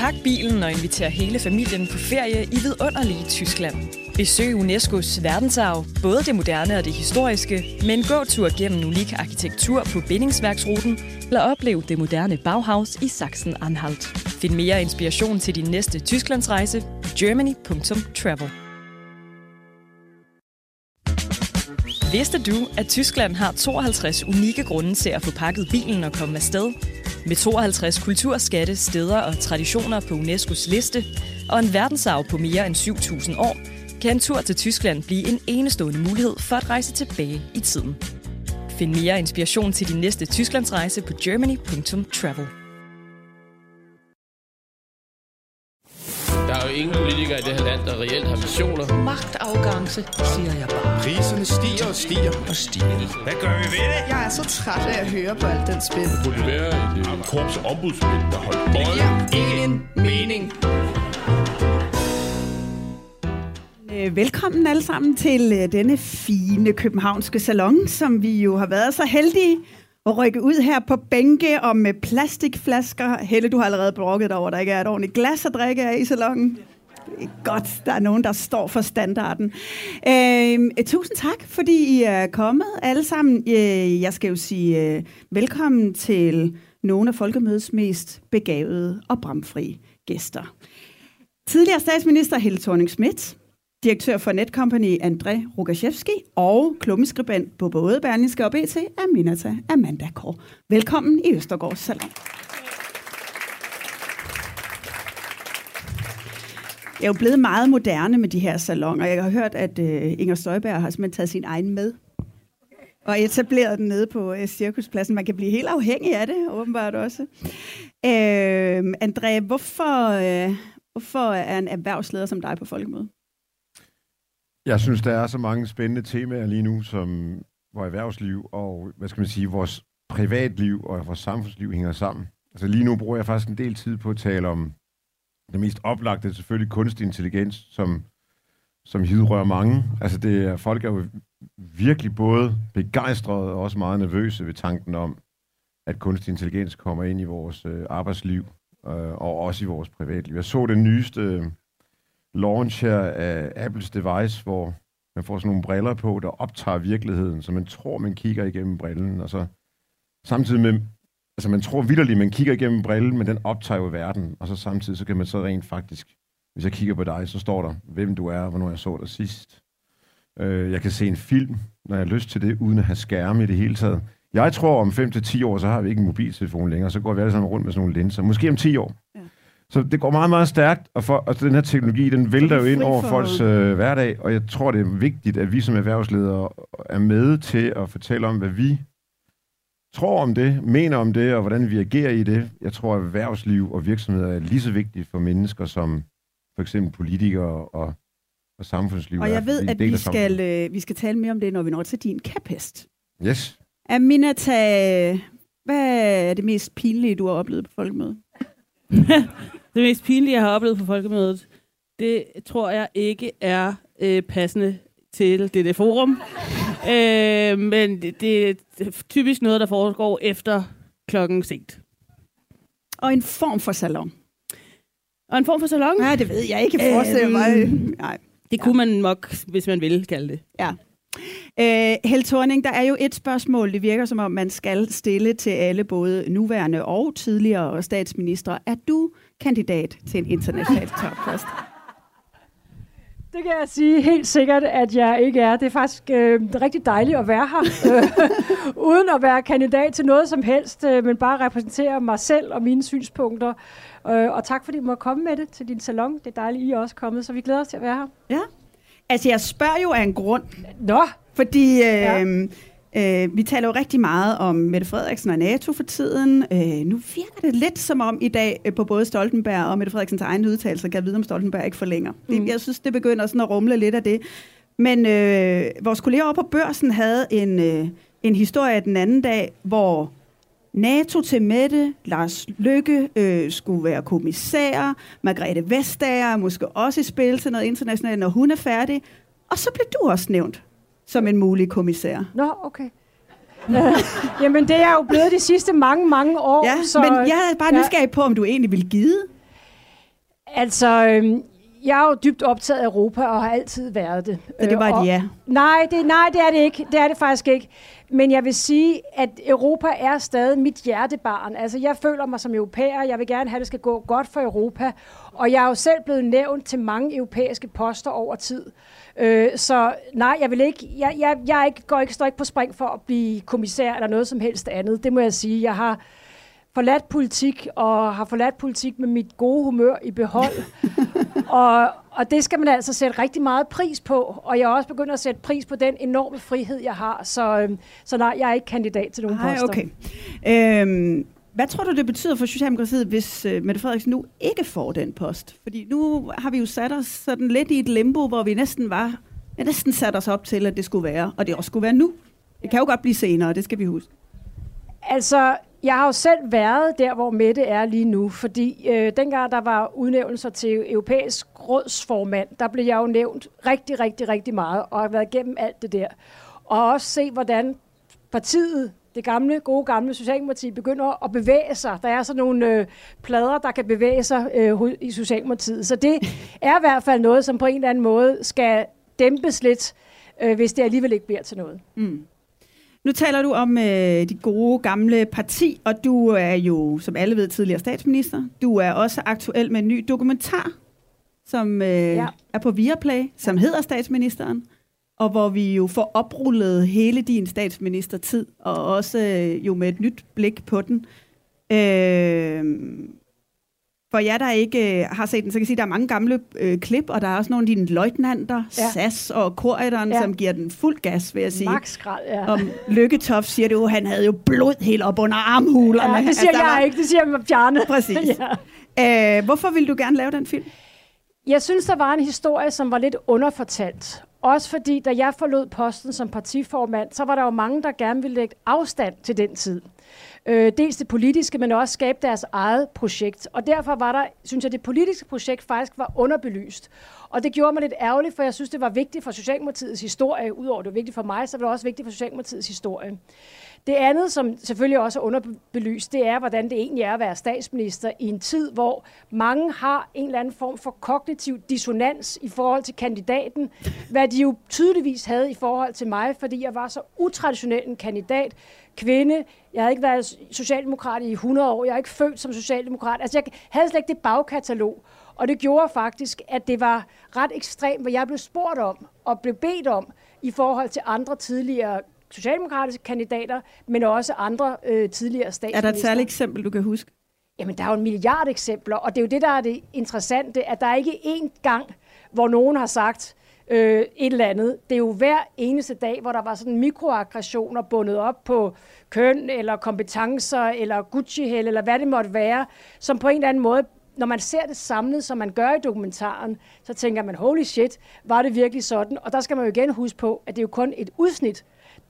Pak bilen og inviter hele familien på ferie i vidunderlige Tyskland. Besøg UNESCO's verdensarv, både det moderne og det historiske, med en gåtur gennem unik arkitektur på bindingsværksruten, eller oplev det moderne Bauhaus i Sachsen-Anhalt. Find mere inspiration til din næste Tysklandsrejse på germany.travel. Vidste du, at Tyskland har 52 unikke grunde til at få pakket bilen og komme afsted? Med 52 kulturskatte, steder og traditioner på UNESCO's liste, og en verdensarv på mere end 7.000 år, kan en tur til Tyskland blive en enestående mulighed for at rejse tilbage i tiden. Find mere inspiration til din næste Tysklandsrejse på germany.travel. ingen politikere i det her land, der reelt har visioner. Magtafgangse, siger jeg bare. Priserne stiger og stiger og stiger. Hvad gør vi ved det? Jeg er så træt af at høre på alt den spil. Det burde være et korps ombudsmænd, der holdt Det øje. giver ingen mening. Øh, Velkommen alle sammen til øh, denne fine københavnske salon, som vi jo har været så heldige at rykke ud her på bænke og med plastikflasker. Helle, du har allerede brokket dig over, at der ikke er et ordentligt glas at drikke af i salongen. Godt, der er nogen, der står for standarden. Øhm, øh, tusind tak, fordi I er kommet alle sammen. Øh, jeg skal jo sige øh, velkommen til nogle af Folkemødets mest begavede og bramfri gæster. Tidligere statsminister Helle thorning Schmidt, direktør for Netcompany André Rogaszewski og klummeskribent på både Berlingske og BT Aminata Amanda Kåre. Velkommen i Østergaards Salon. Jeg er jo blevet meget moderne med de her salonger. Jeg har hørt, at øh, Inger Støjberg har simpelthen taget sin egen med og etableret den nede på øh, cirkuspladsen. Man kan blive helt afhængig af det, åbenbart også. Øh, André, hvorfor, uh, hvorfor er en erhvervsleder som dig på Folkemødet? Jeg synes, der er så mange spændende temaer lige nu, som vores erhvervsliv og, hvad skal man sige, vores privatliv og vores samfundsliv hænger sammen. Altså lige nu bruger jeg faktisk en del tid på at tale om det mest oplagte, er selvfølgelig kunstig intelligens, som, som hidrører mange. Altså det er, folk er jo virkelig både begejstrede og også meget nervøse ved tanken om, at kunstig intelligens kommer ind i vores øh, arbejdsliv øh, og også i vores privatliv. Jeg så den nyeste øh, launch her af Apples device, hvor man får sådan nogle briller på, der optager virkeligheden, så man tror, man kigger igennem brillen, og så samtidig med, altså man tror vidderligt, man kigger igennem brillen, men den optager jo verden, og så samtidig, så kan man så rent faktisk, hvis jeg kigger på dig, så står der, hvem du er, og hvornår jeg så dig sidst. Øh, jeg kan se en film, når jeg har lyst til det, uden at have skærme i det hele taget. Jeg tror, om 5-10 år, så har vi ikke en mobiltelefon længere, så går vi alle sammen rundt med sådan nogle linser. Måske om 10 år. Ja. Så det går meget, meget stærkt, og, for, og den her teknologi, den vælter jo ind over folks øh, hverdag, og jeg tror, det er vigtigt, at vi som erhvervsledere er med til at fortælle om, hvad vi tror om det, mener om det, og hvordan vi agerer i det. Jeg tror, at erhvervsliv og virksomheder er lige så vigtigt for mennesker som for eksempel politikere og, og samfundsliv. Og er, jeg ved, fordi at er vi skal, øh, vi skal tale mere om det, når vi når til din kæphest. Yes. Aminata, hvad er det mest pinlige, du har oplevet på folkemødet? Det mest pinlige, jeg har oplevet på folkemødet, det tror jeg ikke er øh, passende til dette forum. øh, men det, det er typisk noget, der foregår efter klokken sent. Og en form for salon. Og en form for salon? Nej, det ved jeg ikke. Forestille mig. Øhm. Nej. Det kunne man nok, hvis man ville kalde det. Ja. Øh, Helle Thorning, der er jo et spørgsmål, det virker som om, man skal stille til alle, både nuværende og tidligere statsminister. Er du kandidat til en international toppost? Det kan jeg sige helt sikkert, at jeg ikke er. Det er faktisk øh, rigtig dejligt at være her, øh, uden at være kandidat til noget som helst, øh, men bare repræsentere mig selv og mine synspunkter. Øh, og tak fordi du må komme med det til din salon. Det er dejligt, I er også kommet, så vi glæder os til at være her. Ja. Altså, jeg spørger jo af en grund. Nå! Fordi øh, Ja. øh, vi taler jo rigtig meget om Mette Frederiksen og NATO for tiden. Øh, nu virker det lidt som om i dag øh, på både Stoltenberg og Mette Frederiksens egen udtalelse, kan jeg vide, om Stoltenberg ikke forlænger. Mm. Det, jeg synes, det begynder sådan at rumle lidt af det. Men øh, vores kolleger over på børsen havde en, øh, en historie den anden dag, hvor NATO til Mette, Lars Lykke øh, skulle være kommissær, Margrethe Vestager er måske også i spil til noget internationalt, når hun er færdig. Og så blev du også nævnt som en mulig kommissær. Nå, okay. Jamen, det er jo blevet de sidste mange, mange år. Ja, så, men jeg er bare nysgerrig på, om du egentlig vil give. Altså, øhm, jeg er jo dybt optaget af Europa og har altid været det. Så det var Øh, et og- ja. Nej det, nej, det er det ikke. Det er det faktisk ikke. Men jeg vil sige, at Europa er stadig mit hjertebarn. Altså, jeg føler mig som europæer. Jeg vil gerne have, at det skal gå godt for Europa. Og jeg er jo selv blevet nævnt til mange europæiske poster over tid. Øh, så nej, jeg vil ikke, jeg, jeg, jeg ikke, går ikke, står ikke på spring for at blive kommissær eller noget som helst andet. Det må jeg sige. Jeg har forladt politik, og har forladt politik med mit gode humør i behold. og, og det skal man altså sætte rigtig meget pris på. Og jeg er også begyndt at sætte pris på den enorme frihed, jeg har. Så, øhm, så nej, jeg er ikke kandidat til nogen Ej, poster. okay. Øhm, hvad tror du, det betyder for Socialdemokratiet, hvis øh, Mette Frederiksen nu ikke får den post? Fordi nu har vi jo sat os sådan lidt i et limbo, hvor vi næsten var, ja, næsten sat os op til, at det skulle være, og det også skulle være nu. Det kan jo godt blive senere, det skal vi huske. Altså, jeg har jo selv været der, hvor Mette er lige nu, fordi øh, dengang der var udnævnelser til europæisk rådsformand, der blev jeg jo nævnt rigtig, rigtig, rigtig meget, og har været igennem alt det der. Og også se, hvordan partiet, det gamle, gode gamle Socialdemokrati, begynder at bevæge sig. Der er sådan nogle øh, plader, der kan bevæge sig øh, i Socialdemokratiet. Så det er i hvert fald noget, som på en eller anden måde skal dæmpes lidt, øh, hvis det alligevel ikke bliver til noget. Mm. Nu taler du om øh, dit gode gamle parti, og du er jo, som alle ved, tidligere statsminister. Du er også aktuel med en ny dokumentar, som øh, ja. er på Viaplay, som hedder Statsministeren, og hvor vi jo får oprullet hele din statsministertid, og også øh, jo med et nyt blik på den. Øh, for jer, der ikke øh, har set den, så kan jeg sige, at der er mange gamle øh, klip, og der er også nogle af dine løjtnanter, Ja. SAS og Korrideren, Ja. som giver den fuld gas, vil jeg sige. Max grad, ja. Om Lykketoft siger du, han havde jo blod helt op under armhulerne. Ja, det siger der jeg var- ikke, det siger Bjarne. Præcis. ja. Øh, hvorfor ville du gerne lave den film? Jeg synes, der var en historie, som var lidt underfortalt. Også fordi, da jeg forlod posten som partiformand, så var der jo mange, der gerne ville lægge afstand til den tid. Øh, dels det politiske, men også skabe deres eget projekt. Og derfor var der, synes jeg, det politiske projekt faktisk var underbelyst. Og det gjorde mig lidt ærgerligt, for jeg synes, det var vigtigt for Socialdemokratiets historie. Udover det var vigtigt for mig, så var det også vigtigt for Socialdemokratiets historie. Det andet, som selvfølgelig også er underbelyst, det er, hvordan det egentlig er at være statsminister i en tid, hvor mange har en eller anden form for kognitiv dissonans i forhold til kandidaten, hvad de jo tydeligvis havde i forhold til mig, fordi jeg var så utraditionel en kandidat, kvinde, jeg havde ikke været socialdemokrat i 100 år, jeg er ikke født som socialdemokrat, altså jeg havde slet ikke det bagkatalog, og det gjorde faktisk, at det var ret ekstremt, hvad jeg blev spurgt om og blev bedt om i forhold til andre tidligere socialdemokratiske kandidater, men også andre øh, tidligere Er statsminister. der et særligt eksempel, du kan huske? Jamen, der er jo en milliard eksempler, og det er jo det, der er det interessante, at der er ikke én gang, hvor nogen har sagt øh, et eller andet. Det er jo hver eneste dag, hvor der var sådan mikroaggressioner bundet op på køn, eller kompetencer, eller gucci eller hvad det måtte være, som på en eller anden måde når man ser det samlet, som man gør i dokumentaren, så tænker man, holy shit, var det virkelig sådan? Og der skal man jo igen huske på, at det er jo kun et udsnit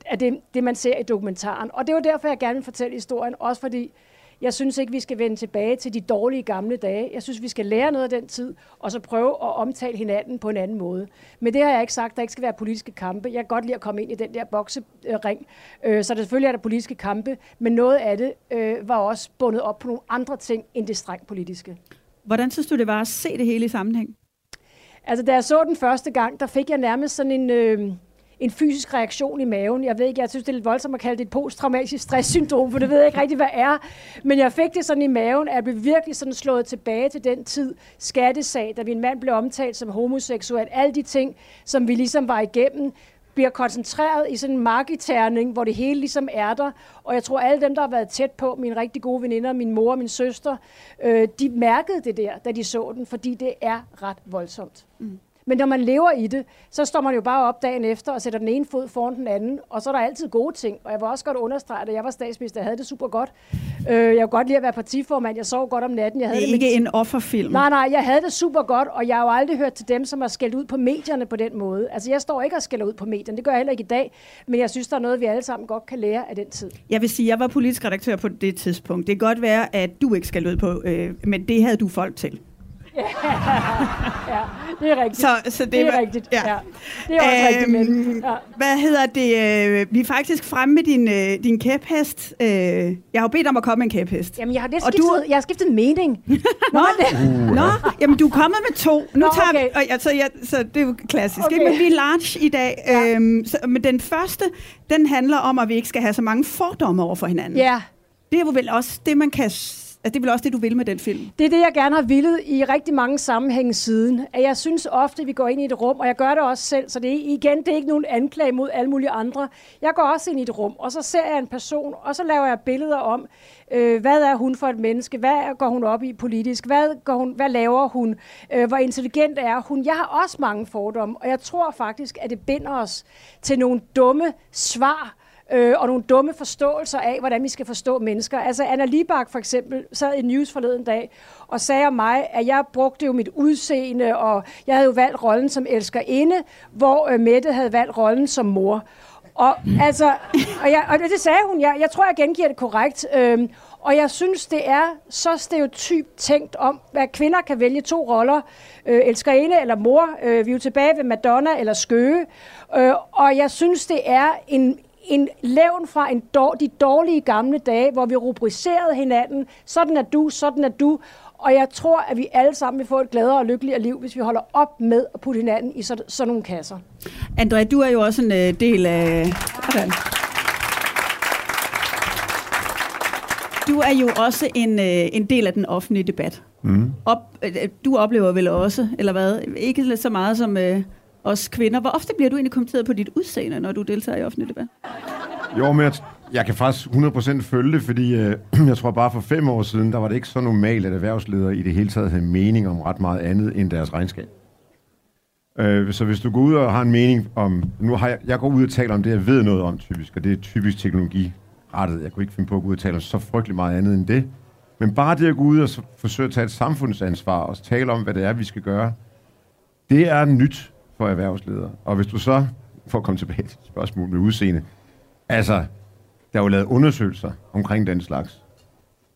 af det, det man ser i dokumentaren. Og det jo derfor, jeg gerne vil fortælle historien, også fordi jeg synes ikke, vi skal vende tilbage til de dårlige gamle dage. Jeg synes, vi skal lære noget af den tid, og så prøve at omtale hinanden på en anden måde. Men det har jeg ikke sagt, at der ikke skal være politiske kampe. Jeg kan godt lide at komme ind i den der boksering. Øh, Så der selvfølgelig er der politiske kampe, men noget af det øh, var også bundet op på nogle andre ting end det strengt politiske. Hvordan synes du, det var at se det hele i sammenhæng? Altså, da jeg så den første gang, der fik jeg nærmest sådan en, øh, en fysisk reaktion i maven. Jeg ved ikke, jeg synes, det er lidt voldsomt at kalde det et posttraumatisk stresssyndrom, for det ved jeg ikke rigtig, hvad er. Men jeg fik det sådan i maven, at jeg blev virkelig sådan slået tilbage til den tid. Skattesag, da min mand blev omtalt som homoseksuel. Alle de ting, som vi ligesom var igennem, bliver koncentreret i sådan en markiterning, hvor det hele ligesom er der. Og jeg tror, alle dem, der har været tæt på, mine rigtig gode veninder, min mor og min søster, øh, de mærkede det der, da de så den, fordi det er ret voldsomt. Mm. Men når man lever i det, så står man jo bare op dagen efter og sætter den ene fod foran den anden, og så er der altid gode ting. Og jeg vil også godt understrege, at jeg var statsminister, jeg havde det super godt. Øh, jeg kunne godt lide at være partiformand, jeg sov godt om natten. Jeg havde Det er med- ikke en offerfilm. Nej, nej, jeg havde det super godt, og jeg har jo aldrig hørt til dem, som har skældt ud på medierne på den måde. Altså, jeg står ikke og skælder ud på medierne, det gør jeg heller ikke i dag, men jeg synes, der er noget, vi alle sammen godt kan lære af den tid. Jeg vil sige, jeg var politisk redaktør på det tidspunkt. Det kan godt være, at du ikke skal ud på, øh, men det havde du folk til. ja, det er rigtigt. Så, så det, det er var- rigtigt, ja. ja. Det er også rigtigt, men... Ja. Hvad hedder det? Øh, vi er faktisk fremme med din, øh, din kæphest. Øh, jeg har jo bedt om at komme med en kæphest. Jamen, jeg har, Og skiftet, du- jeg har skiftet mening. Nå, det, Nå, jamen du er kommet med to. Nu Nå, tager okay. vi, og, altså, ja, så det er jo klassisk. Okay. Okay. Men vi er large i dag. Ja. Øhm, så, men den første, den handler om, at vi ikke skal have så mange fordomme over for hinanden. ja, Det er jo vel også det, man kan... Altså, det er vel også det, du vil med den film. det er det, jeg gerne har villet i rigtig mange sammenhænge siden. At jeg synes ofte, at vi går ind i et rum, og jeg gør det også selv, så det er igen, det er ikke nogen anklage mod alle mulige andre. Jeg går også ind i et rum, og så ser jeg en person, og så laver jeg billeder om, øh, hvad er hun for et menneske, hvad går hun op i politisk, hvad, går hun, hvad laver hun, øh, hvor intelligent er hun. Jeg har også mange fordomme, og jeg tror faktisk, at det binder os til nogle dumme svar, øh, og nogle dumme forståelser af, hvordan vi skal forstå mennesker. Altså Anna Libak for eksempel sad i News forleden dag og sagde om mig, at jeg brugte jo mit udseende, og jeg havde jo valgt rollen som elskerinde, hvor øh, Mette havde valgt rollen som mor. Og, altså, og, jeg, og det sagde hun, jeg, jeg tror, jeg gengiver det korrekt. Øhm, og jeg synes, det er så stereotyp tænkt om, at kvinder kan vælge to roller, øh, elskerinde eller mor. Øh, vi er jo tilbage ved Madonna eller Skøge. Øh, og jeg synes, det er en, en levn fra en dår, de dårlige gamle dage, hvor vi rubricerede hinanden. Sådan er du, sådan er du. Og jeg tror, at vi alle sammen vil få et gladere og lykkeligere liv, hvis vi holder op med at putte hinanden i sådan, sådan nogle kasser. Andrea, du er jo også en øh, del af... Sådan. Du er jo også en, øh, en del af den offentlige debat. Mm. Op, øh, du oplever vel også, eller hvad? Ikke så meget som øh, os kvinder. Hvor ofte bliver du egentlig kommenteret på dit udseende, når du deltager i offentlig debat? Jo, men jeg, jeg kan faktisk 100% følge det, fordi øh, jeg tror bare for fem år siden, der var det ikke så normalt, at erhvervsledere i det hele taget havde mening om ret meget andet end deres regnskab. Øh, så hvis du går ud og har en mening om... Nu har jeg, jeg går ud og taler om det, jeg ved noget om typisk, og det er typisk teknologirettet. Jeg kunne ikke finde på at gå ud og tale om så frygtelig meget andet end det. Men bare det at gå ud og forsøge at tage et samfundsansvar og tale om, hvad det er, vi skal gøre, det er nyt for erhvervsledere. Og hvis du så, for at komme tilbage til spørgsmålet med udseende, altså, der er jo lavet undersøgelser omkring den slags.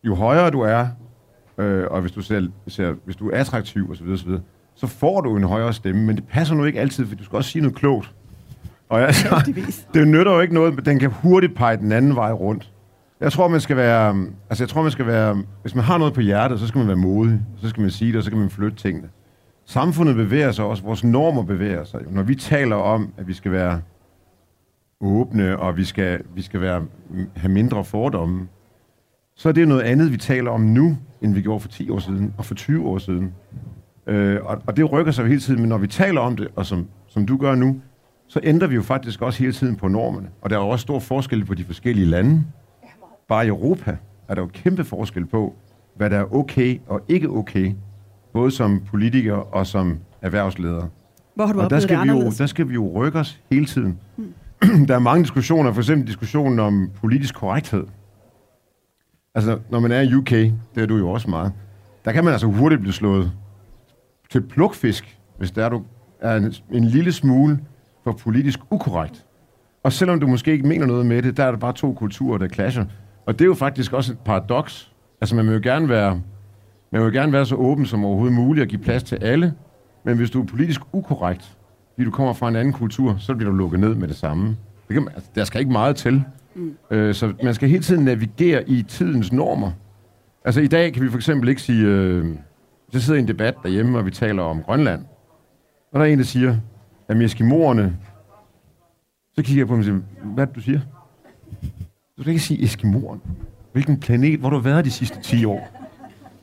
Jo højere du er, øh, og hvis du, ser, ser, hvis du er attraktiv osv., osv., så får du en højere stemme, men det passer nu ikke altid, for du skal også sige noget klogt. Og altså, det nytter jo ikke noget, men den kan hurtigt pege den anden vej rundt. Jeg tror, man skal være, altså jeg tror, man skal være, hvis man har noget på hjertet, så skal man være modig, så skal man sige det, og så kan man flytte tingene. Samfundet bevæger sig også, vores normer bevæger sig. Når vi taler om, at vi skal være åbne, og vi skal, vi skal være, have mindre fordomme, så er det noget andet, vi taler om nu, end vi gjorde for 10 år siden, og for 20 år siden. Øh, og, og det rykker sig hele tiden, men når vi taler om det, og som, som du gør nu, så ændrer vi jo faktisk også hele tiden på normerne. Og der er jo også stor forskel på de forskellige lande. Bare i Europa er der jo kæmpe forskel på, hvad der er okay og ikke okay, både som politiker og som erhvervsleder. Hvor har du Og der oplevet det skal, vi jo, der skal vi jo rykke os hele tiden. der er mange diskussioner, for eksempel diskussionen om politisk korrekthed. Altså, når man er i UK, det er du jo også meget, der kan man altså hurtigt blive slået til plukfisk, hvis der er, du er en, en lille smule for politisk ukorrekt. Og selvom du måske ikke mener noget med det, der er der bare to kulturer, der clasher. Og det er jo faktisk også et paradoks. Altså, man vil jo gerne være, man vil gerne være så åben som overhovedet muligt og give plads til alle, men hvis du er politisk ukorrekt, fordi du kommer fra en anden kultur, så bliver du lukket ned med det samme. Det kan, man- altså, der skal ikke meget til. Mm. Øh, så man skal hele tiden navigere i tidens normer. Altså i dag kan vi for eksempel ikke sige, øh, så sidder i en debat derhjemme, og vi taler om Grønland. Og der er en, der siger, at eskimoerne, så kigger jeg på ham og siger, hvad det, du siger? Du skal ikke sige eskimoerne. Hvilken planet, hvor har du været de sidste 10 år?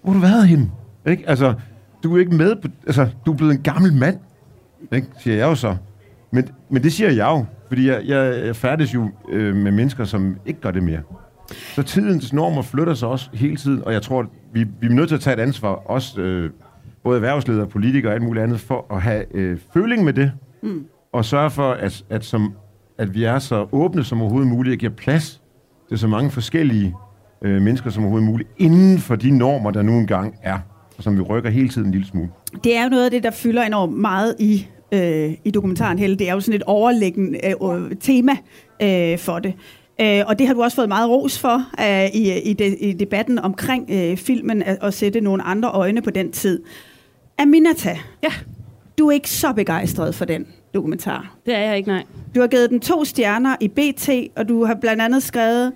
Hvor har du været henne? Ikke? Altså, du er ikke med på, altså, du er blevet en gammel mand, ikke? siger jeg jo så. Men, men det siger jeg jo, fordi jeg, jeg, færdes jo øh, med mennesker, som ikke gør det mere. Så tidens normer flytter sig også hele tiden, og jeg tror, at vi, vi er nødt til at tage et ansvar, også øh, både erhvervsledere, politikere og alt muligt andet, for at have øh, føling med det, mm. og sørge for, at, at, som, at vi er så åbne som overhovedet muligt, og giver plads til så mange forskellige øh, mennesker som overhovedet muligt, inden for de normer, der nu engang er, og som vi rykker hele tiden en lille smule. Det er jo noget af det, der fylder enormt meget i, øh, i dokumentaren Helle. Det er jo sådan et overliggende øh, øh, tema øh, for det. Øh, og det har du også fået meget ros for øh, i, i, de, i debatten omkring øh, filmen, at, at sætte nogle andre øjne på den tid. Aminata, Ja. du er ikke så begejstret for den dokumentar. Det er jeg ikke, nej. Du har givet den to stjerner i BT, og du har blandt andet skrevet,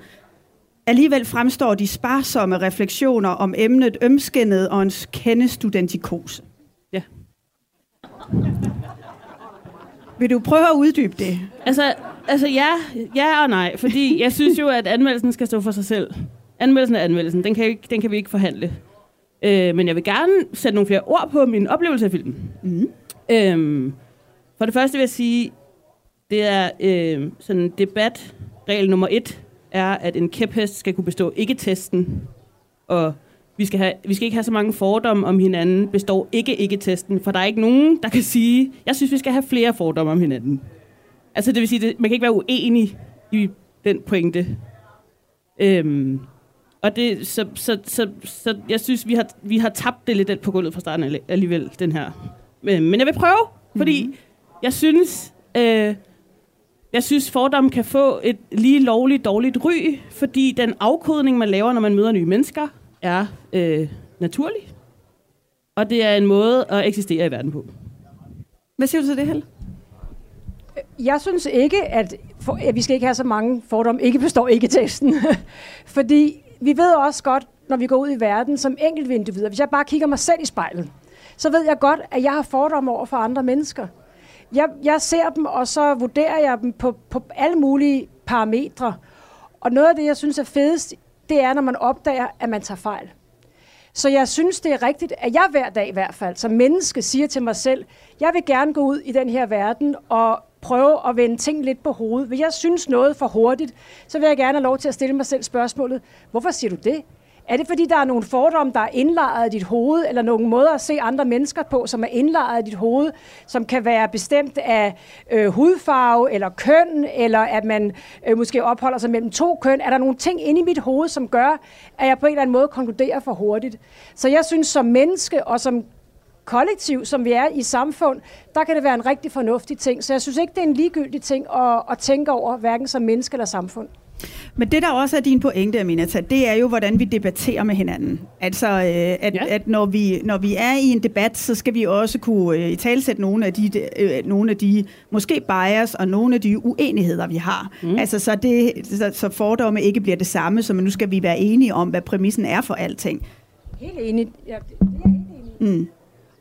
alligevel fremstår de sparsomme refleksioner om emnet ømskinnet og en kende studentikose. Ja. Vil du prøve at uddybe det? Altså, altså ja, ja og nej, fordi jeg synes jo, at anmeldelsen skal stå for sig selv. Anmeldelsen er anmeldelsen, den kan, ikke, den kan vi ikke forhandle. Øh, men jeg vil gerne sætte nogle flere ord på min oplevelse af filmen. Mm. Øhm, for det første vil jeg sige, det er øh, sådan en debat. Regel nummer et er, at en kæphest skal kunne bestå ikke-testen. Og vi skal, have, vi skal ikke have så mange fordomme om hinanden, består ikke-ikke-testen. For der er ikke nogen, der kan sige, jeg synes, vi skal have flere fordomme om hinanden. Altså det vil sige, det, man kan ikke være uenig i den pointe. Øhm, og det, så, så, så, så jeg synes, vi har, vi har tabt det lidt på gulvet fra starten alli- alligevel, den her. Men, men jeg vil prøve, fordi mm-hmm. jeg synes, øh, jeg synes, fordom kan få et lige lovligt dårligt ry, fordi den afkodning, man laver, når man møder nye mennesker, er øh, naturlig. Og det er en måde at eksistere i verden på. Hvad siger du til det, Helle? Jeg synes ikke, at, for, at vi skal ikke have så mange fordomme. Ikke består ikke testen. Fordi vi ved også godt, når vi går ud i verden som enkeltindivider, hvis jeg bare kigger mig selv i spejlet, så ved jeg godt, at jeg har fordomme over for andre mennesker. Jeg, jeg ser dem, og så vurderer jeg dem på, på alle mulige parametre. Og noget af det, jeg synes er fedest, det er, når man opdager, at man tager fejl. Så jeg synes, det er rigtigt, at jeg hver dag i hvert fald, som menneske, siger til mig selv, jeg vil gerne gå ud i den her verden og prøve at vende ting lidt på hovedet. Hvis jeg synes noget for hurtigt, så vil jeg gerne have lov til at stille mig selv spørgsmålet, hvorfor siger du det? Er det fordi, der er nogle fordomme, der er indlejret i dit hoved, eller nogle måder at se andre mennesker på, som er indlejret i dit hoved, som kan være bestemt af øh, hudfarve, eller køn, eller at man øh, måske opholder sig mellem to køn? Er der nogle ting inde i mit hoved, som gør, at jeg på en eller anden måde konkluderer for hurtigt? Så jeg synes, som menneske og som kollektiv, som vi er i samfund, der kan det være en rigtig fornuftig ting. Så jeg synes ikke, det er en ligegyldig ting at, at tænke over, hverken som menneske eller samfund. Men det, der også er din pointe, Aminata, det er jo, hvordan vi debatterer med hinanden. Altså, øh, at, ja. at når, vi, når vi er i en debat, så skal vi også kunne øh, i talsætte nogle af de, øh, nogle af de måske bias og nogle af de uenigheder, vi har. Mm. Altså, så, det, så, så fordomme ikke bliver det samme, så nu skal vi være enige om, hvad præmissen er for alting. Helt enig. Ja, det er helt enig. Mm.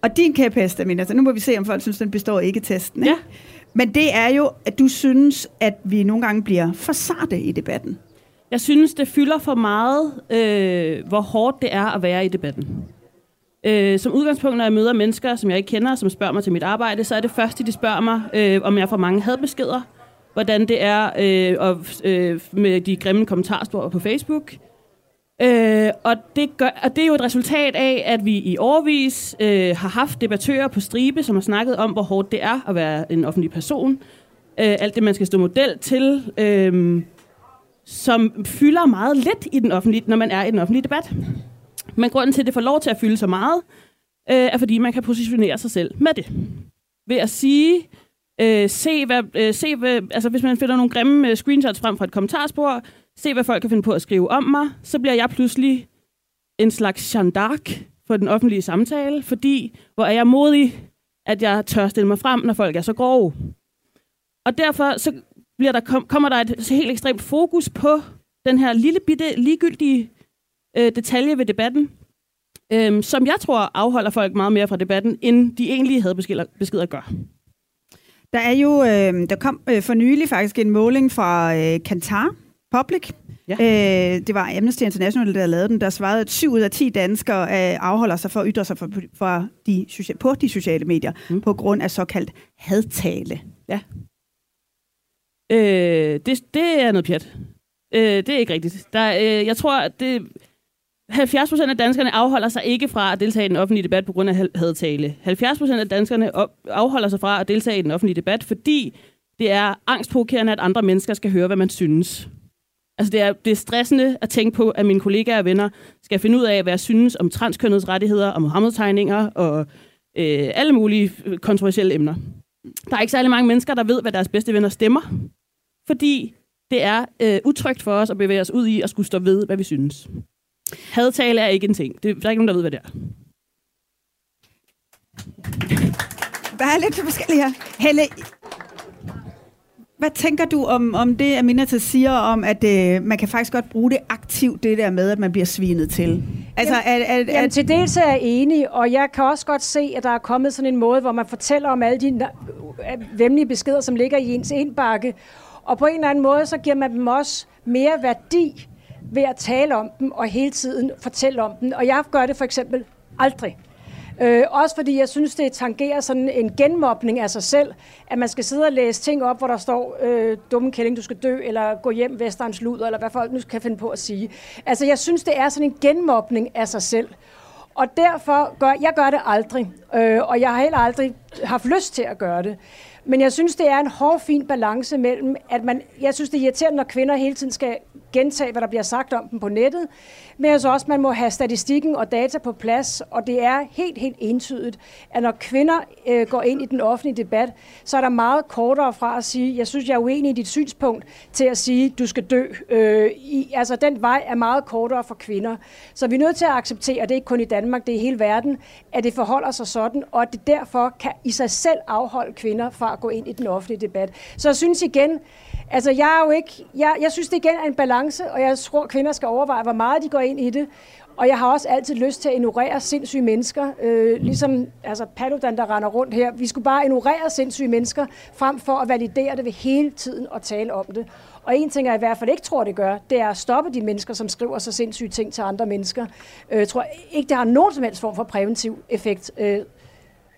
Og din kæphest, Aminata, nu må vi se, om folk synes, den består ikke testen. Ikke? Ja. Men det er jo, at du synes, at vi nogle gange bliver for sarte i debatten. Jeg synes, det fylder for meget, øh, hvor hårdt det er at være i debatten. Øh, som udgangspunkt, når jeg møder mennesker, som jeg ikke kender, som spørger mig til mit arbejde, så er det første, de spørger mig, øh, om jeg får mange hadbeskeder, hvordan det er øh, og, øh, med de grimme kommentarspor på Facebook. Øh, og, det gør, og det er jo et resultat af, at vi i årvis øh, har haft debattører på stribe, som har snakket om, hvor hårdt det er at være en offentlig person. Øh, alt det, man skal stå model til. Øh, som fylder meget lidt i den offentlige, når man er i den offentlige debat. Men grunden til, at det får lov til at fylde så meget, øh, er fordi man kan positionere sig selv med det. Ved at sige, øh, se, hvad, øh, se hvad, altså hvis man finder nogle grimme øh, screenshots frem fra et kommentarspor, se hvad folk kan finde på at skrive om mig, så bliver jeg pludselig en slags Jeanne d'Arc for den offentlige samtale, fordi hvor er jeg modig, at jeg tør stille mig frem, når folk er så grove. Og derfor så bliver der, kom, kommer der et helt ekstremt fokus på den her lille bitte ligegyldige øh, detalje ved debatten, øh, som jeg tror afholder folk meget mere fra debatten, end de egentlig havde beskeder, beskeder gør. Der er jo, øh, der kom øh, for nylig faktisk en måling fra øh, Kantar Public. Ja. Øh, det var Amnesty International, der lavede den, der svarede, at 7 ud af 10 danskere øh, afholder sig for at ytre sig for, for de, på de sociale medier mm. på grund af såkaldt hadtale. Ja. Øh, det, det er noget pjat. Øh, det er ikke rigtigt. Der, øh, jeg tror, at det, 70 procent af danskerne afholder sig ikke fra at deltage i den offentlige debat på grund af hadtale. 70 procent af danskerne afholder sig fra at deltage i den offentlige debat, fordi det er angstprovokerende, at andre mennesker skal høre, hvad man synes. Altså det er, det er stressende at tænke på, at mine kollegaer og venner skal finde ud af, hvad jeg synes om transkønnets rettigheder, og Mohammed-tegninger og øh, alle mulige øh, kontroversielle emner. Der er ikke særlig mange mennesker, der ved, hvad deres bedste venner stemmer, fordi det er øh, utrygt for os at bevæge os ud i at skulle stå ved, hvad vi synes. Hadtale er ikke en ting. Det, der er ikke nogen, der ved, hvad det er. der er lidt forskellige her. Helle, hvad tænker du om, om det, Aminata siger om, at øh, man kan faktisk godt bruge det aktivt, det der med, at man bliver svinet til? Altså, Jamen, at, at, Jamen, at, til dels er jeg enig, og jeg kan også godt se, at der er kommet sådan en måde, hvor man fortæller om alle de øh, venlige beskeder, som ligger i ens indbakke. Og på en eller anden måde, så giver man dem også mere værdi ved at tale om dem, og hele tiden fortælle om dem. Og jeg gør det for eksempel aldrig. Øh, også fordi jeg synes, det tangerer sådan en genmobning af sig selv, at man skal sidde og læse ting op, hvor der står, øh, dumme kælling, du skal dø, eller gå hjem, Vesterens luder, eller hvad folk nu kan finde på at sige. Altså, jeg synes, det er sådan en genmobning af sig selv. Og derfor gør jeg gør det aldrig, øh, og jeg har heller aldrig haft lyst til at gøre det. Men jeg synes, det er en hård, fin balance mellem, at man, jeg synes, det er irriterende, når kvinder hele tiden skal gentage, hvad der bliver sagt om dem på nettet. Men altså også, også, man må have statistikken og data på plads, og det er helt, helt entydigt, at når kvinder øh, går ind i den offentlige debat, så er der meget kortere fra at sige, jeg synes, jeg er uenig i dit synspunkt, til at sige, du skal dø. Øh, i, altså, den vej er meget kortere for kvinder. Så vi er nødt til at acceptere, det er ikke kun i Danmark, det er i hele verden, at det forholder sig sådan, og at det derfor kan i sig selv afholde kvinder fra at gå ind i den offentlige debat. Så jeg synes igen, altså jeg er jo ikke, jeg, jeg synes det igen er en balance, og jeg tror, kvinder skal overveje, hvor meget de går ind i det. Og jeg har også altid lyst til at ignorere sindssyge mennesker, øh, ligesom altså Paludan, der render rundt her. Vi skulle bare ignorere sindssyge mennesker, frem for at validere det ved hele tiden at tale om det. Og en ting, jeg i hvert fald ikke tror, det gør, det er at stoppe de mennesker, som skriver så sindssyge ting til andre mennesker. Øh, jeg tror ikke, det har nogen som helst form for præventiv effekt. Øh,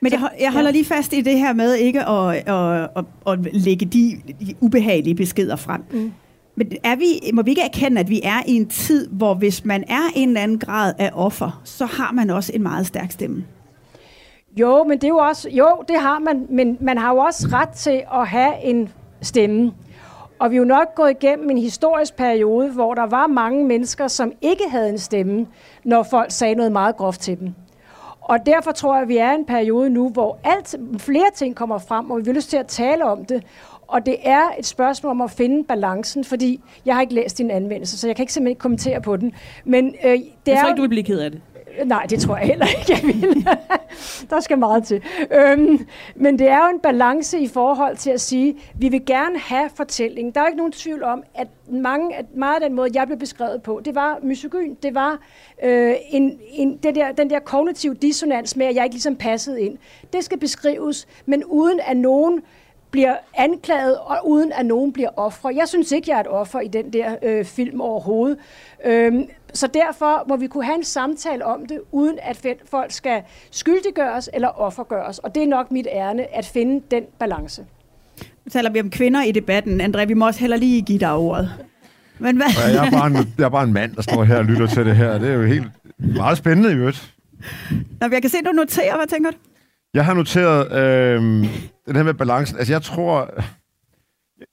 men jeg, jeg holder lige fast i det her med ikke at, at, at, at lægge de, de ubehagelige beskeder frem. Mm. Men er vi, må vi ikke erkende, at vi er i en tid, hvor hvis man er en eller anden grad af offer, så har man også en meget stærk stemme? Jo, men det er jo også, jo, det har man, men man har jo også ret til at have en stemme. Og vi er jo nok gået igennem en historisk periode, hvor der var mange mennesker, som ikke havde en stemme, når folk sagde noget meget groft til dem. Og derfor tror jeg, at vi er i en periode nu, hvor alt, flere ting kommer frem, og vi vil lyst til at tale om det. Og det er et spørgsmål om at finde balancen, fordi jeg har ikke læst din anmeldelse, så jeg kan ikke simpelthen ikke kommentere på den. Men øh, det Jeg er tror jo- ikke, du vil blive ked af det. Nej, det tror jeg heller ikke, jeg vil. Der skal meget til. Øhm, men det er jo en balance i forhold til at sige, vi vil gerne have fortælling. Der er ikke nogen tvivl om, at, mange, at meget af den måde, jeg blev beskrevet på, det var misogyn. Det var øh, en, en, det der, den der kognitiv dissonans med, at jeg ikke ligesom passede ind. Det skal beskrives, men uden at nogen bliver anklaget, og uden at nogen bliver ofre. Jeg synes ikke, jeg er et offer i den der øh, film overhovedet. Øhm, så derfor må vi kunne have en samtale om det, uden at folk skal skyldiggøres eller offergøres. Og det er nok mit ærne, at finde den balance. Nu taler vi om kvinder i debatten. André, vi må også heller lige give dig ordet. Men hvad? Og jeg er, bare en, jeg er bare en mand, der står her og lytter til det her. Det er jo helt meget spændende i øvrigt. Nå, jeg kan se, du noterer. Hvad tænker du? Jeg har noteret øh, den her med balancen. Altså, jeg tror,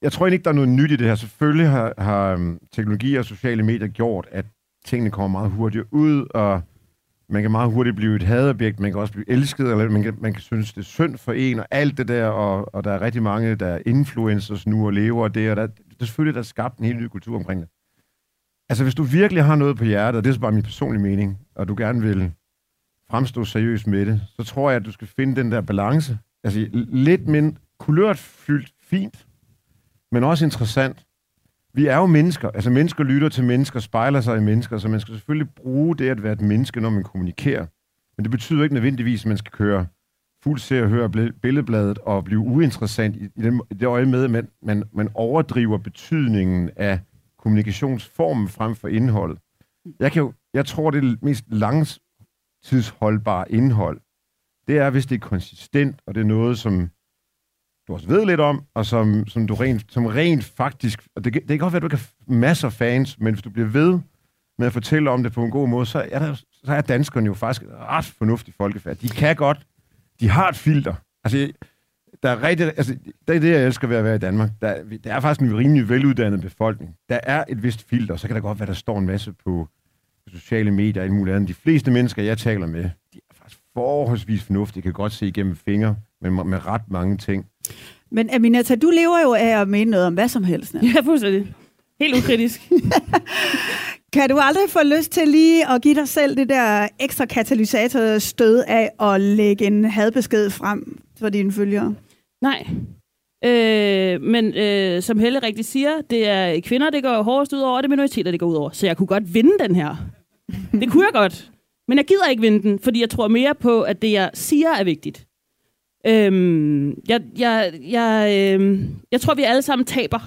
jeg tror ikke, der er noget nyt i det her. Selvfølgelig har, har øhm, teknologi og sociale medier gjort, at tingene kommer meget hurtigt ud, og man kan meget hurtigt blive et hadobjekt, man kan også blive elsket, eller man kan, man kan synes, det er synd for en, og alt det der, og, og der er rigtig mange, der er influencers nu og lever af det, og der, det er selvfølgelig, der er skabt en helt ny kultur omkring det. Altså, hvis du virkelig har noget på hjertet, og det er så bare min personlige mening, og du gerne vil fremstå seriøst med det, så tror jeg, at du skal finde den der balance. Altså lidt mindre kulørt fyldt fint, men også interessant. Vi er jo mennesker. Altså mennesker lytter til mennesker, spejler sig i mennesker, så man skal selvfølgelig bruge det at være et menneske, når man kommunikerer. Men det betyder ikke nødvendigvis, at man skal køre fuld se og høre billedbladet og blive uinteressant i, i, den, i det øje med, at man, man, man overdriver betydningen af kommunikationsformen frem for indholdet. Jeg, kan jo, jeg tror, det er langs, mest indhold, det er, hvis det er konsistent, og det er noget, som du også ved lidt om, og som, som du rent, som rent faktisk, og det, det kan godt være, at du ikke har masser af fans, men hvis du bliver ved med at fortælle om det på en god måde, så er, der, så er danskerne jo faktisk ret fornuftige folkefærd. De kan godt, de har et filter. Altså, der er rigtig, altså, det er det, jeg elsker ved at være i Danmark. Der, er- der er faktisk en rimelig veluddannet befolkning. Der er et vist filter, så kan der godt være, der står en masse på sociale medier og alt muligt andet. De fleste mennesker, jeg taler med, de er faktisk forholdsvis fornuftige, kan godt se igennem fingre, men med ret mange ting. Men Aminata, du lever jo af at mene noget om hvad som helst. Ja. Ja, fuldstændig. Helt ukritisk. Kan du aldrig få lyst til lige at give dig selv det der ekstra katalysatorstød af at lægge en hadbesked frem for dine følgere. Nej. Øh, men øh, som Helle rigtig siger, det er kvinder, det går hårdest ud over, og det er minoriteter, det går ud over. Så jeg kunne godt vinde den her. Det kunne jeg godt. Men jeg gider ikke vinde den, fordi jeg tror mere på, at det, jeg siger, er vigtigt. Øhm, jeg, jeg, jeg, øhm, jeg tror, vi alle sammen taber,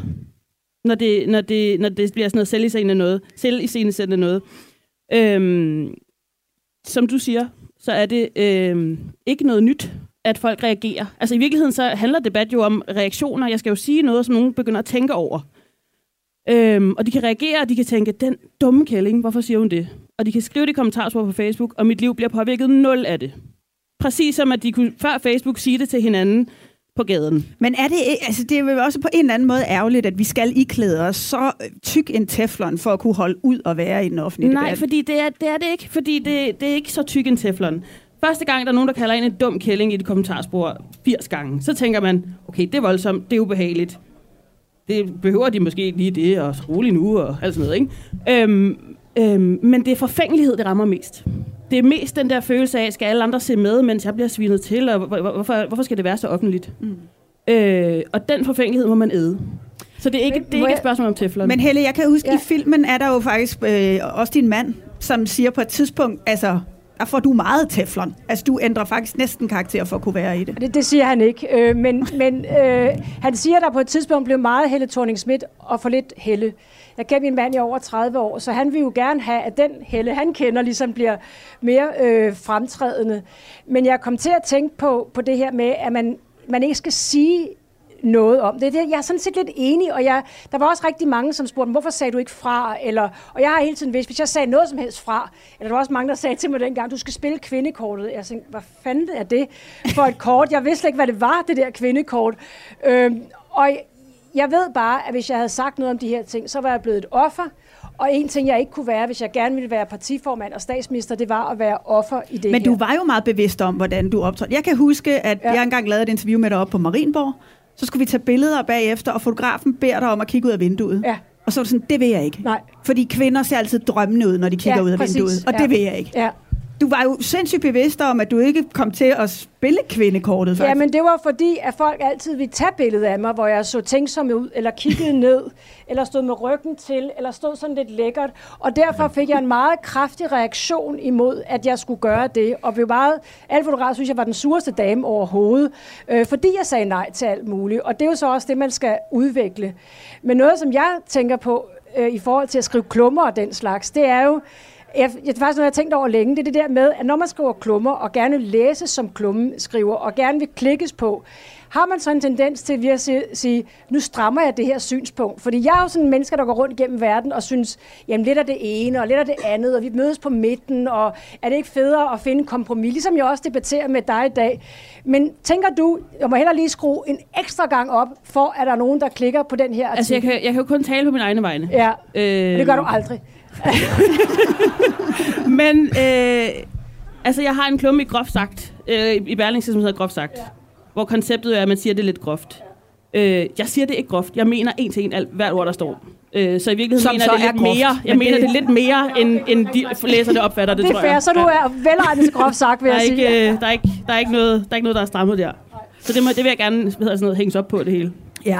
når det, når det, når det bliver sådan noget selviscenesættende noget. Selviscenesættende noget. Øhm, som du siger, så er det øhm, ikke noget nyt, at folk reagerer. Altså i virkeligheden så handler debat jo om reaktioner. Jeg skal jo sige noget, som nogen begynder at tænke over. Øhm, og de kan reagere, og de kan tænke, den dumme kælling, hvorfor siger hun det? Og de kan skrive det i kommentarspor på Facebook, og mit liv bliver påvirket nul af det. Præcis som at de kunne før Facebook sige det til hinanden på gaden. Men er det, altså det er jo også på en eller anden måde ærgerligt, at vi skal iklæde os så tyk en teflon for at kunne holde ud og være i den offentlige Nej, debat? fordi det er det, er det ikke. Fordi det, det er ikke så tyk en teflon. Første gang, der er nogen, der kalder en en dum kælling i det kommentarspor 80 gange, så tænker man, okay, det er voldsomt, det er ubehageligt. Det behøver de måske ikke lige det, og rolig nu, og alt sådan noget, ikke? Øhm, øhm, men det er forfængelighed, det rammer mest. Det er mest den der følelse af, skal alle andre se med, mens jeg bliver svinet til, og hvor- hvor- hvorfor, hvorfor skal det være så offentligt? Mm. Øh, og den forfængelighed må man æde. Så det er ikke, Men det er ikke et spørgsmål om teflon. Men Helle, jeg kan huske. Ja. i filmen er der jo faktisk øh, også din mand, som siger på et tidspunkt, altså, der får du meget teflon. Altså, du ændrer faktisk næsten karakter for at kunne være i det. Det, det siger han ikke, øh, men, men øh, han siger, at der på et tidspunkt blev meget Helle thorning og for lidt Helle. Jeg kendt min mand i over 30 år, så han vil jo gerne have, at den Helle, han kender, ligesom bliver mere øh, fremtrædende. Men jeg kom til at tænke på, på det her med, at man, man ikke skal sige noget om det. Jeg er sådan set lidt enig, og jeg, der var også rigtig mange, som spurgte, hvorfor sagde du ikke fra? Eller, og jeg har hele tiden vidst, hvis jeg sagde noget som helst fra, eller der var også mange, der sagde til mig dengang, du skal spille kvindekortet. Jeg tænkte, hvad fanden er det for et kort? Jeg vidste slet ikke, hvad det var, det der kvindekort. Øhm, og jeg ved bare, at hvis jeg havde sagt noget om de her ting, så var jeg blevet et offer. Og en ting, jeg ikke kunne være, hvis jeg gerne ville være partiformand og statsminister, det var at være offer i det Men her. du var jo meget bevidst om, hvordan du optrådte. Jeg kan huske, at. Ja. jeg engang lavede et interview med dig op på Marienborg. Så skulle vi tage billeder bagefter, og fotografen beder dig om at kigge ud af vinduet. Ja. Og så var du sådan, det vil jeg ikke. Nej. Fordi kvinder ser altid drømmende ud, når de kigger Ja, ud af præcis. vinduet. Og Ja. det vil jeg ikke. Ja. Du var jo sindssygt bevidst om, at du ikke kom til at spille kvindekortet, faktisk. Ja, men det var fordi, at folk altid ville tage billedet af mig, hvor jeg så tænksom ud, eller kiggede ned, eller stod med ryggen til, eller stod sådan lidt lækkert. Og derfor fik jeg en meget kraftig reaktion imod, at jeg skulle gøre det. Og blev meget, alle fotografer synes, jeg var den sureste dame overhovedet, øh, fordi jeg sagde nej til alt muligt. Og det er jo så også det, man skal udvikle. Men noget, som jeg tænker på øh, i forhold til at skrive klummer og den slags, det er jo, jeg, er faktisk noget, jeg har tænkt over længe. Det er det der med, at når man skriver klummer, og gerne læses som klumme skriver, og gerne vil klikkes på, har man så en tendens til at sige, nu strammer jeg det her synspunkt. Fordi jeg er jo sådan en menneske, der går rundt gennem verden og synes, jamen lidt af det ene, og lidt af det andet, og vi mødes på midten, og er det ikke federe at finde kompromis, ligesom jeg også debatterer med dig i dag. Men tænker du, jeg må heller lige skrue en ekstra gang op, for at der er nogen, der klikker på den her artikel? Altså, jeg kan, jeg kan jo kun tale på mine egne vegne. Ja, Øh, det gør du aldrig. Men, øh, altså, jeg har en klumme i groft sagt, øh, i Berlingske, som hedder groft sagt, ja. hvor konceptet er, at man siger det lidt groft. Øh, jeg siger det ikke groft. Jeg mener en til en alt, hvert ord, der står. Øh, så i virkeligheden Som mener det er lidt groft. mere. Jeg Men mener det- det lidt mere, end, end de læser det opfatter det, Det er tror fair, jeg. så du er velegnet til groft sagt, vil der er, jeg sige. ikke, øh, der, er ikke, der, er ikke noget, der er ikke noget, der er strammet der. Så det, må, det vil jeg gerne hvad hedder sådan noget, hænges op på, det hele. Ja.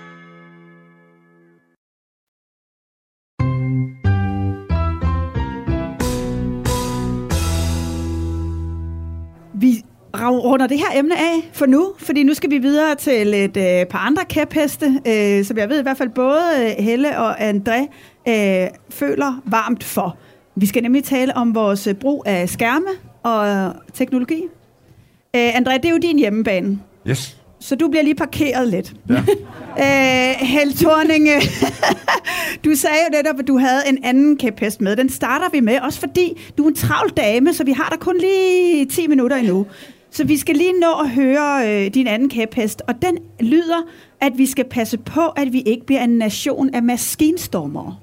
runder det her emne af for nu, fordi nu skal vi videre til et øh, par andre kæpheste, øh, som jeg ved i hvert fald både øh, Helle og André øh, føler varmt for. Vi skal nemlig tale om vores øh, brug af skærme og teknologi. Øh, André, det er jo din hjemmebane, Yes. så du bliver lige parkeret lidt. Ja. Øh, Helle Thorning, øh, du sagde jo netop, at du havde en anden kæphest med. Den starter vi med, også fordi du er en travl dame, så vi har der kun lige 10 minutter endnu. Så vi skal lige nå at høre øh, din anden kæphest, og den lyder, at vi skal passe på, at vi ikke bliver en nation af maskinstormere.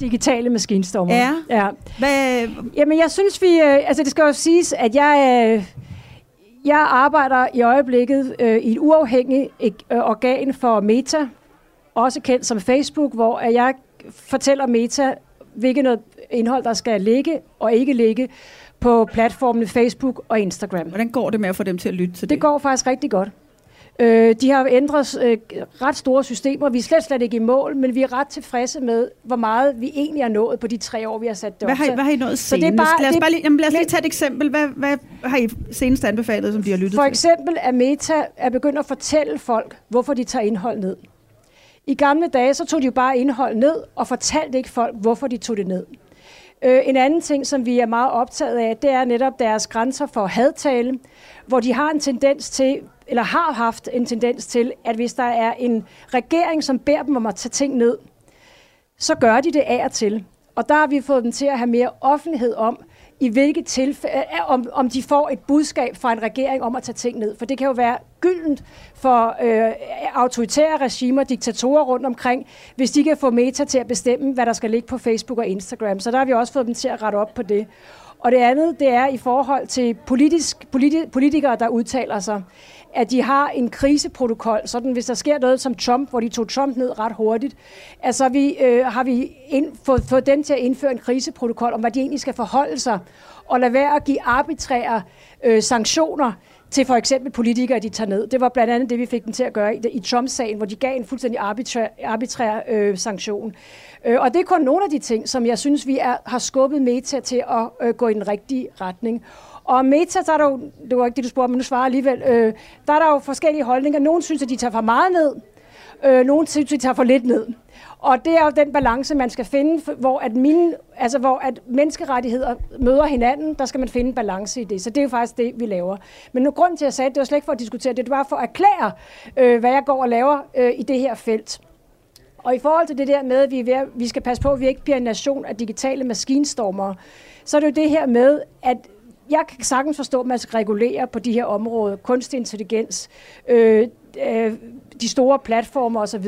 Digitale maskinstormer. Ja. ja. Hvad, Jamen, jeg synes, vi... Øh, altså, det skal jo siges, at jeg... Øh, jeg arbejder i øjeblikket øh, i et uafhængigt øh, organ for Meta, også kendt som Facebook, hvor at jeg fortæller Meta, hvilket noget indhold, der skal ligge og ikke ligge på platformene Facebook og Instagram. hvordan går det med at få dem til at lytte til det? Det går faktisk rigtig godt. Øh, de har ændret øh, ret store systemer. Vi er slet, slet ikke i mål, men vi er ret tilfredse med, hvor meget vi egentlig har nået på de tre år, vi har sat det Hvad op. har, I, hvad har I nået Så det er senest? bare- lad os, bare lige, jamen, lad os lige tage et eksempel. Hvad, hvad har I senest anbefalet, som de har lyttet For til? eksempel er Meta er begyndt at fortælle folk, hvorfor de tager indhold ned. I gamle dage, så tog de jo bare indhold ned, og fortalte ikke folk, hvorfor de tog det ned. Øh, en anden ting, som vi er meget optaget af, det er netop deres grænser for hadtale, hvor de har en tendens til, eller har haft en tendens til, at hvis der er en regering, som beder dem om at tage ting ned, så gør de det af og til. Og der har vi fået dem til at have mere offentlighed om, i hvilke tilfælde, om, om de får et budskab fra en regering om at tage ting ned. For det kan jo være gyldent for øh, autoritære regimer, diktatorer rundt omkring, hvis de kan få Meta til at bestemme, hvad der skal ligge på Facebook og Instagram. Så der har vi også fået dem til at rette op på det. Og det andet, det er i forhold til politisk, politi- politikere, der udtaler sig, at de har en kriseprotokol, sådan hvis der sker noget som Trump, hvor de tog Trump ned ret hurtigt, altså vi, øh, har vi ind, fået, fået dem til at indføre en kriseprotokol om, hvad de egentlig skal forholde sig, og lade være at give arbitrære øh, sanktioner til for eksempel politikere, de tager ned. Det var blandt andet det, vi fik dem til at gøre i, i Trump-sagen, hvor de gav en fuldstændig arbitrær, arbitrær øh, sanktion. Øh, og det er kun nogle af de ting, som jeg synes, vi er, har skubbet Meta til at øh, gå i den rigtige retning. Og Meta, der er der jo, det var ikke det, du spurgte, men nu svarer alligevel, øh, der er der jo forskellige holdninger. Nogle synes, at de tager for meget ned, øh, nogle synes, at de tager for lidt ned. Og det er jo den balance, man skal finde, hvor at, mine, altså hvor at menneskerettigheder møder hinanden, der skal man finde en balance i det. Så det er jo faktisk det, vi laver. Men nu grund til, at jeg sagde det, det var slet ikke for at diskutere det, det var for at erklære, øh, hvad jeg går og laver øh, i det her felt. Og i forhold til det der med, at vi, er ved, vi skal passe på, at vi ikke bliver en nation af digitale maskinstormere, så er det jo det her med, at jeg kan sagtens forstå, at man skal regulere på de her områder, kunstig intelligens, øh, øh, de store platformer osv.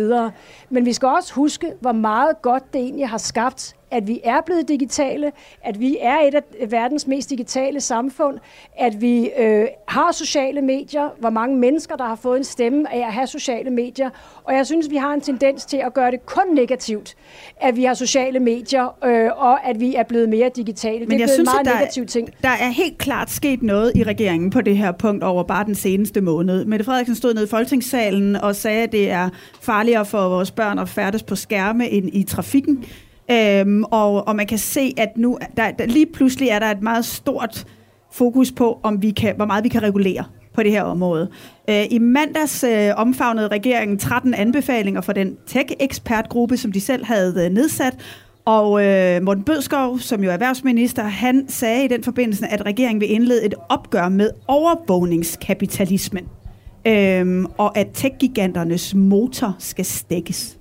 Men vi skal også huske, hvor meget godt det egentlig har skabt, at vi er blevet digitale, at vi er et af verdens mest digitale samfund, at vi øh, har sociale medier, hvor mange mennesker, der har fået en stemme af at have sociale medier. Og jeg synes, vi har en tendens til at gøre det kun negativt, at vi har sociale medier, øh, og at vi er blevet mere digitale. det er jeg synes, meget der, negativ ting. der er helt klart sket noget i regeringen på det her punkt over bare den seneste måned. Mette Frederiksen stod nede i Folketingssalen og sagde, at det er farligere for vores børn at færdes på skærme end i trafikken. Øhm, og, og man kan se, at nu der, der, lige pludselig er der et meget stort fokus på, om vi kan, hvor meget vi kan regulere på det her område. Øh, I mandags øh, omfavnede regeringen 13 anbefalinger fra den tech-ekspertgruppe, som de selv havde øh, nedsat, og øh, Morten Bødskov, som jo er erhvervsminister, han sagde i den forbindelse, at regeringen vil indlede et opgør med overvågningskapitalismen, øh, og at tech-giganternes motor skal stækkes.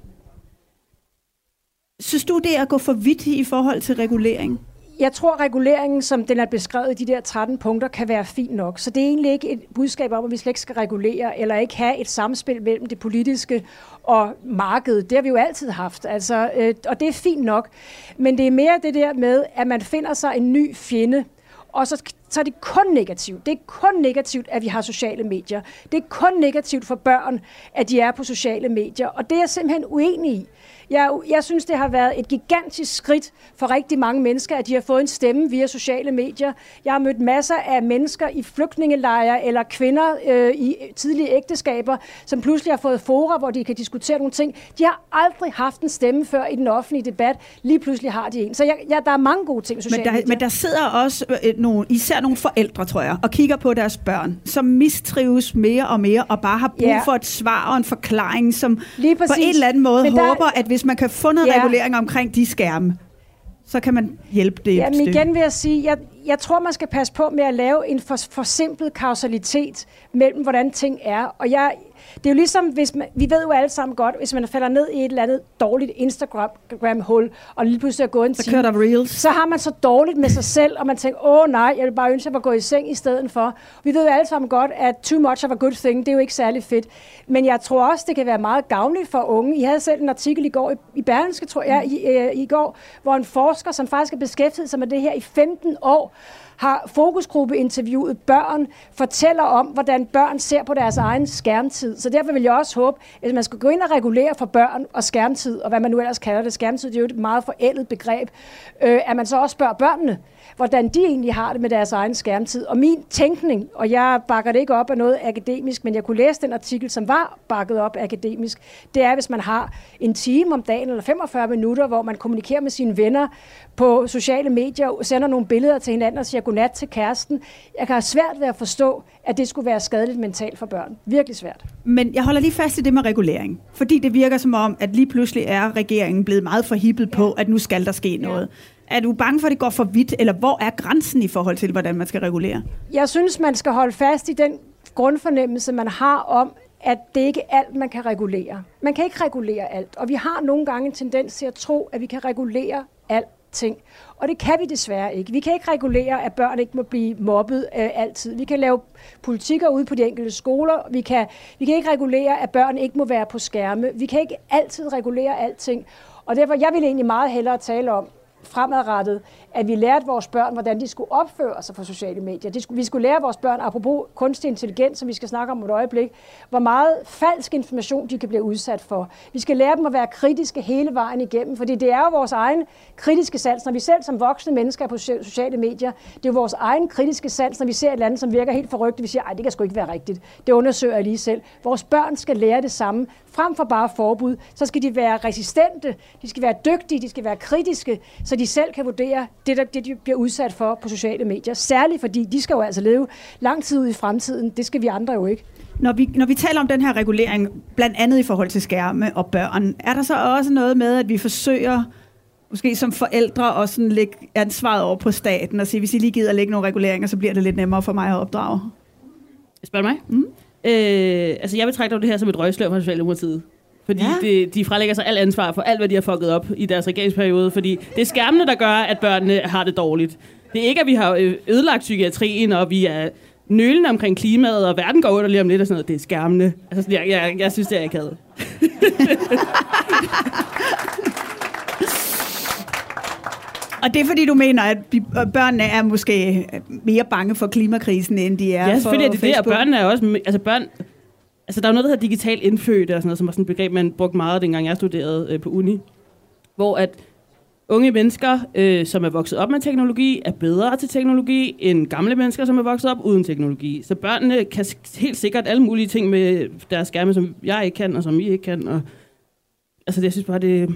Synes du, det er at gå for vidt i forhold til regulering? Jeg tror, reguleringen, som den er beskrevet i de der 13 punkter, kan være fin nok. Så det er egentlig ikke et budskab om, at vi slet ikke skal regulere, eller ikke have et samspil mellem det politiske og markedet. Det har vi jo altid haft, altså, øh, og det er fint nok. Men det er mere det der med, at man finder sig en ny fjende, og så, så er det kun negativt. Det er kun negativt, at vi har sociale medier. Det er kun negativt for børn, at de er på sociale medier. Og det er jeg simpelthen uenig i. Jeg, jeg synes, det har været et gigantisk skridt for rigtig mange mennesker, at de har fået en stemme via sociale medier. Jeg har mødt masser af mennesker i flygtningelejre eller kvinder øh, i tidlige ægteskaber, som pludselig har fået fora, hvor de kan diskutere nogle ting. De har aldrig haft en stemme før i den offentlige debat. Lige pludselig har de en. Så jeg, ja, der er mange gode ting med sociale Men der, medier. men der sidder også øh, nogle, især nogle forældre, tror jeg, og kigger på deres børn, som mistrives mere og mere, og bare har brug Ja. for et svar og en forklaring, som på en eller anden måde Men der- håber, at hvis man kan få noget Ja. regulering omkring de skærme, så kan man hjælpe det et Jamen stykke. igen vil jeg sige, jeg, jeg tror, man skal passe på med at lave en for, forsimplet kausalitet mellem, hvordan ting er. Og jeg, Det er jo ligesom, hvis man, vi ved jo alle sammen godt, hvis man falder ned i et eller andet dårligt Instagram-hul, og lige pludselig er gået en Så time, kører der reels. så har man så dårligt med sig selv, og man tænker, åh nej, jeg vil bare ønske, at jeg var gået i seng i stedet for. Vi ved jo alle sammen godt, at too much of a good thing, det er jo ikke særlig fedt. Men jeg tror også, det kan være meget gavnligt for unge. I havde selv en artikel i går i, i Berlingske, tror jeg, i, øh, i går, hvor en forsker, som faktisk har beskæftiget sig med det her i 15 år, har fokusgruppeinterviewet børn, fortæller om, hvordan børn ser på deres egen skærmtid. Så derfor vil jeg også håbe, at man skal gå ind og regulere for børn og skærmtid, og hvad man nu ellers kalder det. Skærmtid det er jo et meget forældet begreb. Øh, at man så også spørger børnene, hvordan de egentlig har det med deres egen skærmtid. Og min tænkning, og jeg bakker det ikke op af noget akademisk, men jeg kunne læse den artikel, som var bakket op akademisk, det er, hvis man har en time om dagen eller 45 minutter, hvor man kommunikerer med sine venner på sociale medier, sender nogle billeder til hinanden og siger godnat til kæresten. Jeg kan have svært ved at forstå, at det skulle være skadeligt mentalt for børn. Virkelig svært. Men jeg holder lige fast i det med regulering. Fordi det virker som om, at lige pludselig er regeringen blevet meget forhippet på, at nu skal der ske noget. Er du bange for, at det går for vidt, eller hvor er grænsen i forhold til, hvordan man skal regulere? Jeg synes, man skal holde fast i den grundfornemmelse, man har om, at det ikke er alt, man kan regulere. Man kan ikke regulere alt, og vi har nogle gange en tendens til at tro, at vi kan regulere alting. Og det kan vi desværre ikke. Vi kan ikke regulere, at børn ikke må blive mobbet øh, altid. Vi kan lave politikker ude på de enkelte skoler. Vi kan, vi kan ikke regulere, at børn ikke må være på skærme. Vi kan ikke altid regulere alting. Og derfor, jeg vil egentlig meget hellere tale om, fremadrettet, at vi lærte vores børn, hvordan de skulle opføre sig på sociale medier. De skulle, vi skulle lære vores børn, apropos kunstig intelligens, som vi skal snakke om et øjeblik, hvor meget falsk information de kan blive udsat for. Vi skal lære dem at være kritiske hele vejen igennem, fordi det er jo vores egen kritiske sans, når vi selv som voksne mennesker er på sociale medier, det er jo vores egen kritiske sans, når vi ser et eller andet, som virker helt forrygt, vi siger, ej, det kan sgu ikke være rigtigt. Det undersøger jeg lige selv. Vores børn skal lære det samme, frem for bare forbud. Så skal de være resistente, de skal være dygtige, de skal være kritiske, så de selv kan vurdere det, der, det de bliver udsat for på sociale medier. Særligt fordi de skal jo altså leve lang tid ud i fremtiden. Det skal vi andre jo ikke. Når vi, når vi taler om den her regulering, blandt andet i forhold til skærme og børn, er der så også noget med, at vi forsøger måske som forældre at sådan lægge ansvaret over på staten og sige, hvis I lige gider at lægge nogle reguleringer, så bliver det lidt nemmere for mig at opdrage? Spørg mig? Mm. Øh, altså, jeg betragter det her som et røgslør fra Socialdemokratiet. Fordi Ja. det, de frelægger sig alt ansvar for alt, hvad de har fucket op i deres regeringsperiode. Fordi det er skærmene, der gør, at børnene har det dårligt. Det er ikke, at vi har øh, ødelagt psykiatrien, og vi er nølende omkring klimaet, og verden går under lige om lidt og sådan noget. Det er skærmene. Altså, jeg, jeg, jeg synes, det er akavet. Og det er fordi, du mener, at børnene er måske mere bange for klimakrisen, end de er Ja, for selvfølgelig er det det, og Facebook. børnene er også... Altså, børn, altså, der er jo noget, der hedder digital indfødte, og sådan noget, som var sådan et begreb, man brugte meget, dengang jeg studerede øh, på uni. Hvor at unge mennesker, øh, som er vokset op med teknologi, er bedre til teknologi end gamle mennesker, som er vokset op uden teknologi. Så børnene kan helt sikkert alle mulige ting med deres skærme, som jeg ikke kan, og som I ikke kan. Og, altså, det, jeg synes bare, det...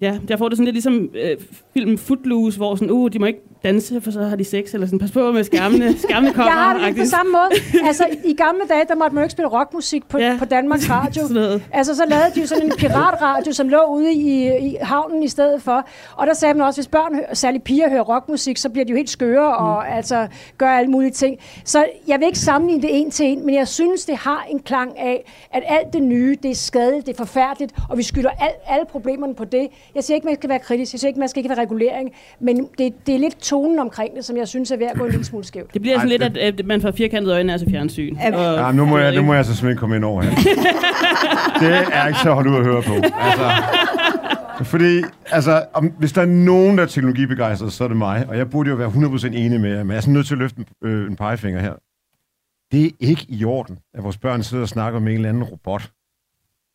Ja, jeg får det sådan lidt ligesom øh, filmen Footloose, hvor sådan, uh, de må ikke danse, for så har de sex, eller sådan, pas på med skærmene, skærmene kommer. Jeg har det lidt på samme måde. Altså, i gamle dage, der måtte man jo ikke spille rockmusik på, ja. på Danmarks Radio. Altså, så lavede de jo sådan en piratradio, som lå ude i, i havnen i stedet for. Og der sagde man også, hvis børn, særligt piger, hører rockmusik, så bliver de jo helt skøre og altså, gør alle mulige ting. Så jeg vil ikke sammenligne det en til en, men jeg synes, det har en klang af, at alt det nye, det er skadeligt, det er forfærdeligt, og vi skylder al, alle problemerne på det. Jeg siger ikke, man skal være kritisk, jeg siger ikke, man skal ikke have regulering, men det, det er lidt tonen omkring det, som jeg synes er ved at gå en lille smule skævt. Det bliver sådan lidt, at, at man får firkantede øjne af sig fjernsyn. Og, Ja, nu må jeg, nu må jeg så simpelthen komme ind over her. det er ikke så at holde ud at høre på. Altså, fordi, altså, om, hvis der er nogen, der er teknologibegejstret, så er det mig. Og jeg burde jo være 100% enig med jer, men jeg er sådan nødt til at løfte en, øh, en pegefinger her. Det er ikke i orden, at vores børn sidder og snakker med en eller anden robot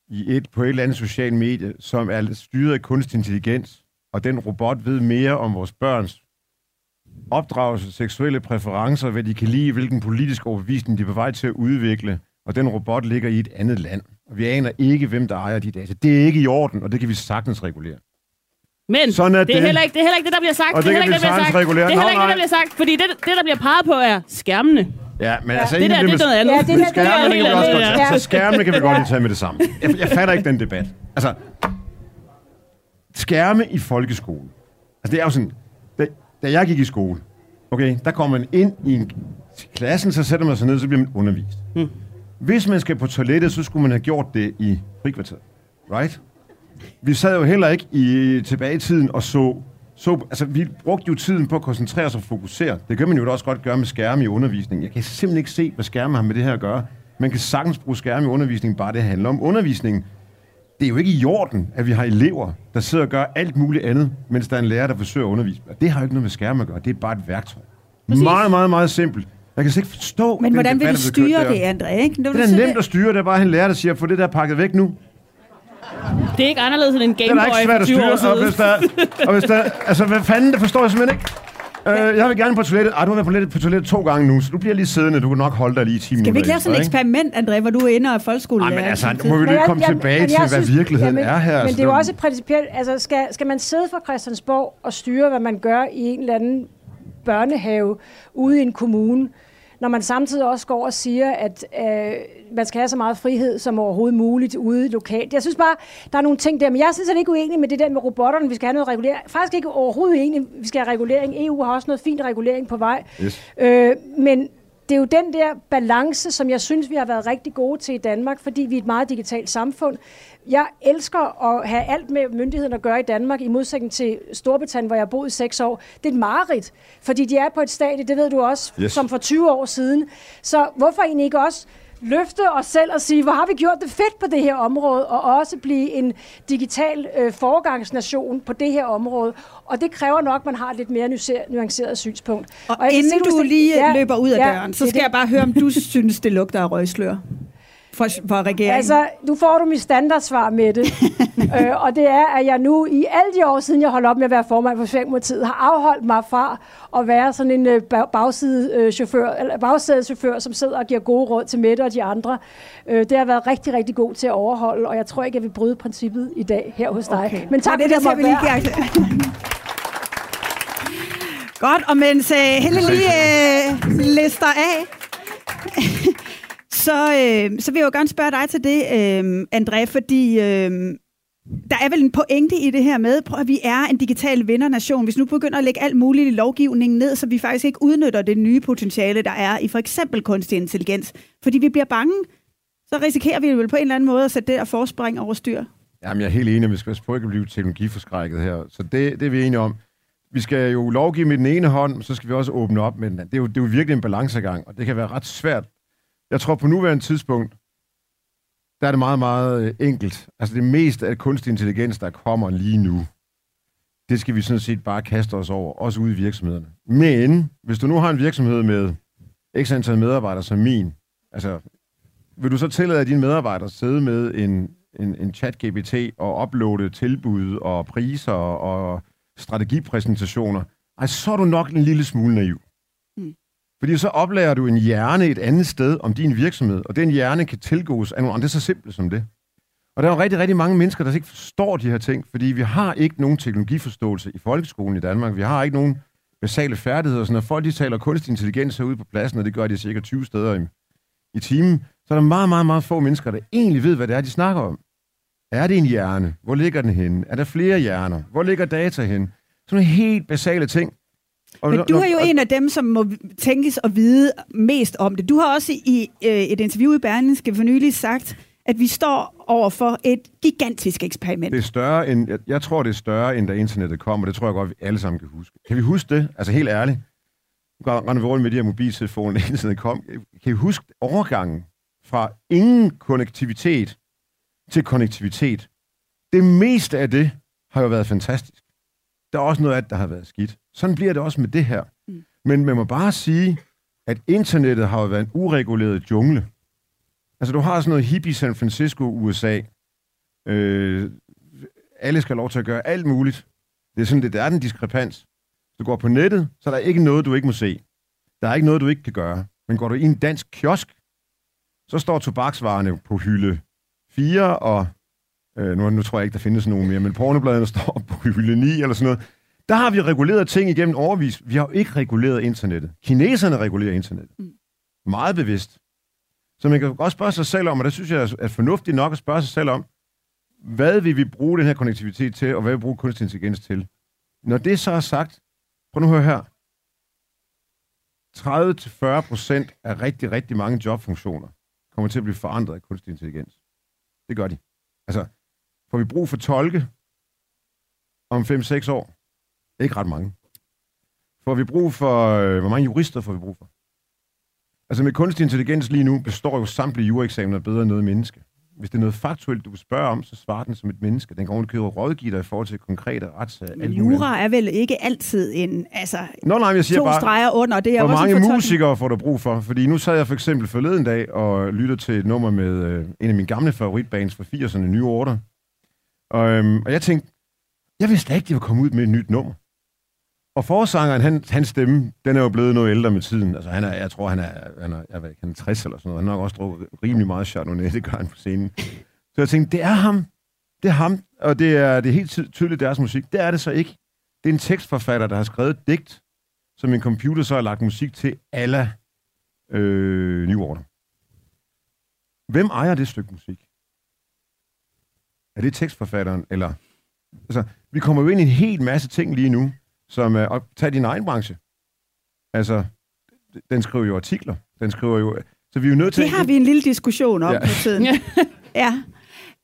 i et, på et eller andet socialt medie, som er styret af kunstig intelligens, og den robot ved mere om vores børns opdragelse, seksuelle præferencer, hvad de kan lide, hvilken politisk overbevisning de er på vej til at udvikle, og den robot ligger i et andet land. Og vi aner ikke, hvem der ejer de data. Det er ikke i orden, og det kan vi sagtens regulere. Men Sådan er det, er det. heller ikke, det er heller ikke det, der bliver sagt. Og det er heller ikke det, der bliver sagt. regulere. Det er heller ikke det, der bliver sagt. Fordi det, det, der bliver peget på, er skærmene. Ja, men altså... det der, inden det er noget andet. Ja, det er- det er Skærmene noget kan vi helt også andet, godt ja. tage. Så skærmene kan vi godt lige tage med det samme. Jeg, jeg fatter ikke den debat. Altså, skærme i folkeskolen. Altså, det er jo sådan... Da, da jeg gik i skole, okay, der kommer man ind i en, klassen, så sætter man sig ned, så bliver man undervist. Mm. Hvis man skal på toilettet, så skulle man have gjort det i frikvarteret. Right? Vi sad jo heller ikke i, tilbage i tiden og så, så... Altså, vi brugte jo tiden på at koncentrere os og fokusere. Det kan man jo også godt gøre med skærme i undervisningen. Jeg kan simpelthen ikke se, hvad skærme har med det her at gøre. Man kan sagtens bruge skærme i undervisningen, bare det handler om undervisningen. Det er jo ikke i orden, at vi har elever, der sidder og gør alt muligt andet, mens der er en lærer, der forsøger at undervise. Og det har jo ikke noget med skærme at gøre. Det er bare et værktøj. Præcis. Meget, meget, meget simpelt. Jeg kan slet ikke forstå Men hvordan vil debat, du bliver kørt styre det, André? Ikke? Når du Det er nemt at styre. Det er bare en lærer, der siger, få det der pakket væk nu. Det er ikke anderledes end en Det Game Boy for at 20 år styre. Og siden. hvis der, og hvis der, altså, hvad fanden, det forstår jeg simpelthen ikke. Øh, jeg vil gerne på toilettet. Ej, du har været på toilettet, på toilettet to gange nu, så du bliver lige siddende. Du kan nok holde dig lige i 10 Skal minutter. vi ikke lave sådan et eksperiment, André, hvor du er inde og er folkeskolelærer? Ej, men altså, samtidig? må vi lige jeg- komme jeg- tilbage til, jeg hvad synes- virkeligheden jamen, er her. Men altså. det er jo også principielt, altså skal, skal man sidde fra Christiansborg og styre, hvad man gør i en eller anden børnehave ude i en kommune, når man samtidig også går og siger, at øh, man skal have så meget frihed som overhovedet muligt ude lokalt. Jeg synes bare, der er nogle ting der, men jeg er sådan ikke uenig med det der med robotterne, vi skal have noget regulering. Faktisk ikke overhovedet uenig, vi skal have regulering. EU har også noget fint regulering på vej. Yes. Øh, men det er jo den der balance, som jeg synes, vi har været rigtig gode til i Danmark, fordi vi er et meget digitalt samfund. Jeg elsker at have alt med myndigheden at gøre i Danmark, i modsætning til Storbritannien, hvor jeg har boet i seks år. Det er et mareridt, fordi de er på et stadie, det ved du også, Yes. som for 20 år siden. Så hvorfor egentlig ikke også løfte os selv og sige, hvor har vi gjort det fedt på det her område, og også blive en digital øh, foregangsnation på det her område. Og det kræver nok, at man har et lidt mere nuancer- nuanceret synspunkt. Og, kan inden se, du lige Ja, løber ud af ja, døren, så skal det. jeg bare høre, om du synes, det lugter af røgslør for, for regeringen. Altså, nu får du mit standardsvar med det. øh, og det er, at jeg nu i alle de år siden, jeg holdt op med at være formand for Socialdemokratiet, har afholdt mig fra at være sådan en øh, bag- bagsidechauffør, eller bagsædeschauffør, som sidder og giver gode råd til Mette og de andre. Øh, det har jeg været rigtig, rigtig god til at overholde, og jeg tror ikke, jeg vil bryde princippet i dag her hos dig. Okay. Men tak, Nå, det, det, jeg det vi måtte lige være. gerne. Godt, og mens uh, Helle lige uh, lister af, så, øh, så vil jeg jo gerne spørge dig til det, øh, André, fordi Øh, der er vel en pointe i det her med, at vi er en digital vindernation. Hvis nu begynder at lægge alt muligt i lovgivningen ned, så vi faktisk ikke udnytter det nye potentiale, der er i for eksempel kunstig intelligens, fordi vi bliver bange, så risikerer vi vel på en eller anden måde at sætte det der forspring over styr. Jamen, jeg er helt enig, at vi skal prøve ikke at blive teknologiforskrækket her. Så det, det er vi enige om. Vi skal jo lovgive med den ene hånd, så skal vi også åbne op med den anden. Det er jo, det er jo virkelig en balancegang, og det kan være ret svært. Jeg tror på nuværende tidspunkt, der er det meget, meget øh, enkelt. Altså det meste af kunstig intelligens, der kommer lige nu, det skal vi sådan set bare kaste os over, også ude i virksomhederne. Men hvis du nu har en virksomhed med x antal medarbejdere som min, altså vil du så tillade, at dine medarbejdere sidde med en, en, en chat-GPT og uploade tilbud og priser og strategipræsentationer? Ej, så er du nok en lille smule naiv. Fordi så oplærer du en hjerne et andet sted om din virksomhed, og den hjerne kan tilgås af nogle andre. Det er så simpelt som det. Og der er jo rigtig, rigtig mange mennesker, der ikke forstår de her ting, fordi vi har ikke nogen teknologiforståelse i folkeskolen i Danmark. Vi har ikke nogen basale færdigheder. Så når folk de taler kunstig intelligens herude på pladsen, og det gør de cirka 20 steder i, i timen, så er der meget, meget, meget få mennesker, der egentlig ved, hvad det er, de snakker om. Er det en hjerne? Hvor ligger den henne? Er der flere hjerner? Hvor ligger data henne? Sådan nogle helt basale ting. Og Men du er jo og- en af dem, som må tænkes at vide mest om det. Du har også i øh, et interview i Berlingske for nylig sagt, at vi står over for et gigantisk eksperiment. Det er større end, jeg, jeg tror, det er større, end da internettet kom, og det tror jeg godt, vi alle sammen kan huske. Kan vi huske det? Altså helt ærligt. Nu render vi rundt med de her mobiltelefoner, da internettet kom. Kan vi huske overgangen fra ingen konnektivitet til konnektivitet? Det meste af det har jo været fantastisk. Der er også noget af det, der har været skidt. Sådan bliver det også med det her. Mm. Men man må bare sige, at internettet har jo været en ureguleret jungle. Altså, du har sådan noget hippie San Francisco, USA. Øh, alle skal have lov til at gøre alt muligt. Det er sådan, det der er den diskrepans. Du går på nettet, så er der ikke noget, du ikke må se. Der er ikke noget, du ikke kan gøre. Men går du i en dansk kiosk, så står tobaksvarerne på hylde 4, og øh, nu, nu tror jeg ikke, der findes nogen mere, men pornobladene står på hylde 9 eller sådan noget. Der har vi reguleret ting igennem overvis. Vi har jo ikke reguleret internettet. Kineserne regulerer internettet. Mm. Meget bevidst. Så man kan godt spørge sig selv om, og det synes jeg er fornuftigt nok at spørge sig selv om, hvad vil vi bruge den her konnektivitet til, og hvad vil vi bruge kunstig intelligens til? Når det så er sagt, prøv nu at høre her. 30-40 procent af rigtig, rigtig mange jobfunktioner kommer til at blive forandret af kunstig intelligens. Det gør de. Altså, får vi brug for tolke om 5-6 år? Ikke ret mange. Får vi brug for... Øh, hvor mange jurister får vi brug for? Altså med kunstig intelligens lige nu består jo samtlige jureeksamener bedre end noget menneske. Hvis det er noget faktuelt, du vil spørge om, så svarer den som et menneske. Den kan ovenikøbe rådgive dig i forhold til konkrete retssager. Men jura er vel ikke altid en, altså, Nå, nej, jeg siger to bare, streger under. Det er hvor mange musikere får du brug for? Fordi nu sad jeg for eksempel forleden dag og lyttede til et nummer med øh, en af mine gamle favoritbands fra 80'erne, New Order. Og, øhm, og jeg tænkte, jeg vidste da ikke, de var kommet ud med et nyt nummer. Og forsangeren, han, hans stemme, den er jo blevet noget ældre med tiden. Altså, han er, jeg tror, han er, han er, jeg ved ikke, han er 60 eller sådan noget. Han har nok også drukket rimelig meget Chardonnay, det gør han på scenen. Så jeg tænkte, det er ham. Det er ham, og det er, det er helt tydeligt deres musik. Det er det så ikke. Det er en tekstforfatter, der har skrevet et digt, som en computer så har lagt musik til alla øh, New Order. Hvem ejer det stykke musik? Er det tekstforfatteren, eller... Altså, vi kommer jo ind i en hel masse ting lige nu, som er... Og tag din egen branche. Altså, den skriver jo artikler. Den skriver jo... Så vi er jo nødt til... Det har vi en lille diskussion om Ja. på tiden. ja.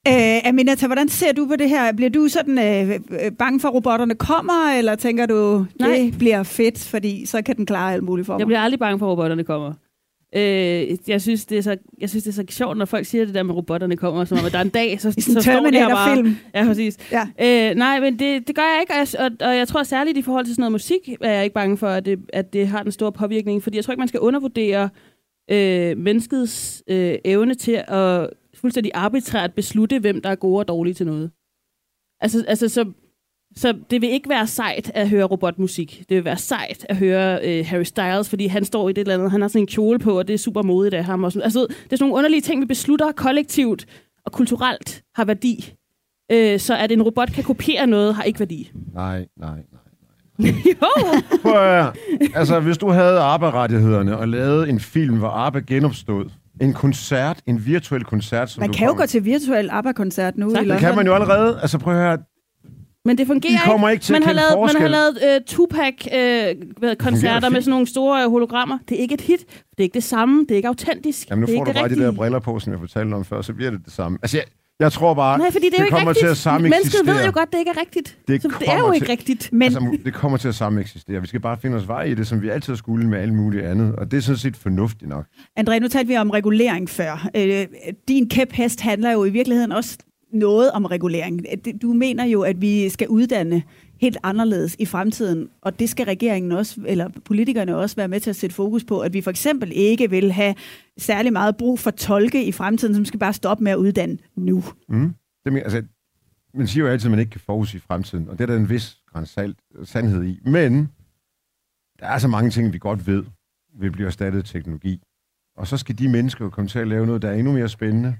Øh, Aminata, hvordan ser du på det her? Bliver du sådan øh, øh, bange for, at robotterne kommer, eller tænker du, Nej. det bliver fedt, fordi så kan den klare alt muligt for mig? Jeg bliver aldrig bange for, at robotterne kommer. Øh, jeg, synes, det er så, jeg synes, det er så sjovt, når folk siger det der med, robotterne kommer, som om, at der er en dag, så, så står det her bare. Terminator-film. Ja, præcis. Ja. Øh, nej, men det, det gør jeg ikke, og jeg, og, og jeg tror særligt i forhold til sådan noget musik, er jeg ikke bange for, at det, at det har den store påvirkning, fordi jeg tror ikke, man skal undervurdere øh, menneskets øh, evne til at fuldstændig arbitrært beslutte, hvem der er gode og dårlige til noget. Altså, altså så, så det vil ikke være sejt at høre robotmusik. Det vil være sejt at høre øh, Harry Styles, fordi han står i det eller andet, han har sådan en kjole på, og det er super modigt af ham. Og sådan. Altså, det er sådan nogle underlige ting, vi beslutter kollektivt og kulturelt har værdi. Øh, så at en robot kan kopiere noget, har ikke værdi. Nej, nej, nej. jo! Prøv at. Altså, hvis du havde ABBA-rettighederne og lavede en film, hvor ABBA genopstod, en koncert, en virtuel koncert, som Man du kan jo gå til virtuel ABBA-koncert nu. i Det kan man jo allerede. Altså, prøv at høre. Men det fungerer I kommer ikke til man at har lavet, Man har lavet uh, Tupac-koncerter fint. med sådan nogle store øh, hologrammer. Det er ikke et hit. Det er ikke det samme. Det er ikke autentisk. Jamen, nu det er får ikke du det bare de rigtige. der briller på, som jeg fortalte om før, så bliver det det samme. Altså, jeg, jeg tror bare, Nej, fordi det er jo ikke kommer rigtigt. til at samme Mennesket ved jo godt, det ikke er rigtigt. Det så det er jo ikke til- rigtigt. Men Altså, det kommer til at samme eksistere. Vi skal bare finde os vej i det, som vi altid har skulle med alt muligt andet. Og det er sådan set fornuftigt nok. André, nu talte vi om regulering før. Øh, din kæphest handler jo i virkeligheden også noget om regulering. Du mener jo, at vi skal uddanne helt anderledes i fremtiden, og det skal regeringen også, eller politikerne også være med til at sætte fokus på, at vi for eksempel ikke vil have særlig meget brug for tolke i fremtiden, som skal bare stoppe med at uddanne nu. Mm. Det, men, altså, man siger jo altid, at man ikke kan forudsige fremtiden, og det er der en vis grænsalt sandhed i. Men der er så mange ting, vi godt ved, vil blive erstattet af teknologi. Og så skal de mennesker jo komme til at lave noget, der er endnu mere spændende.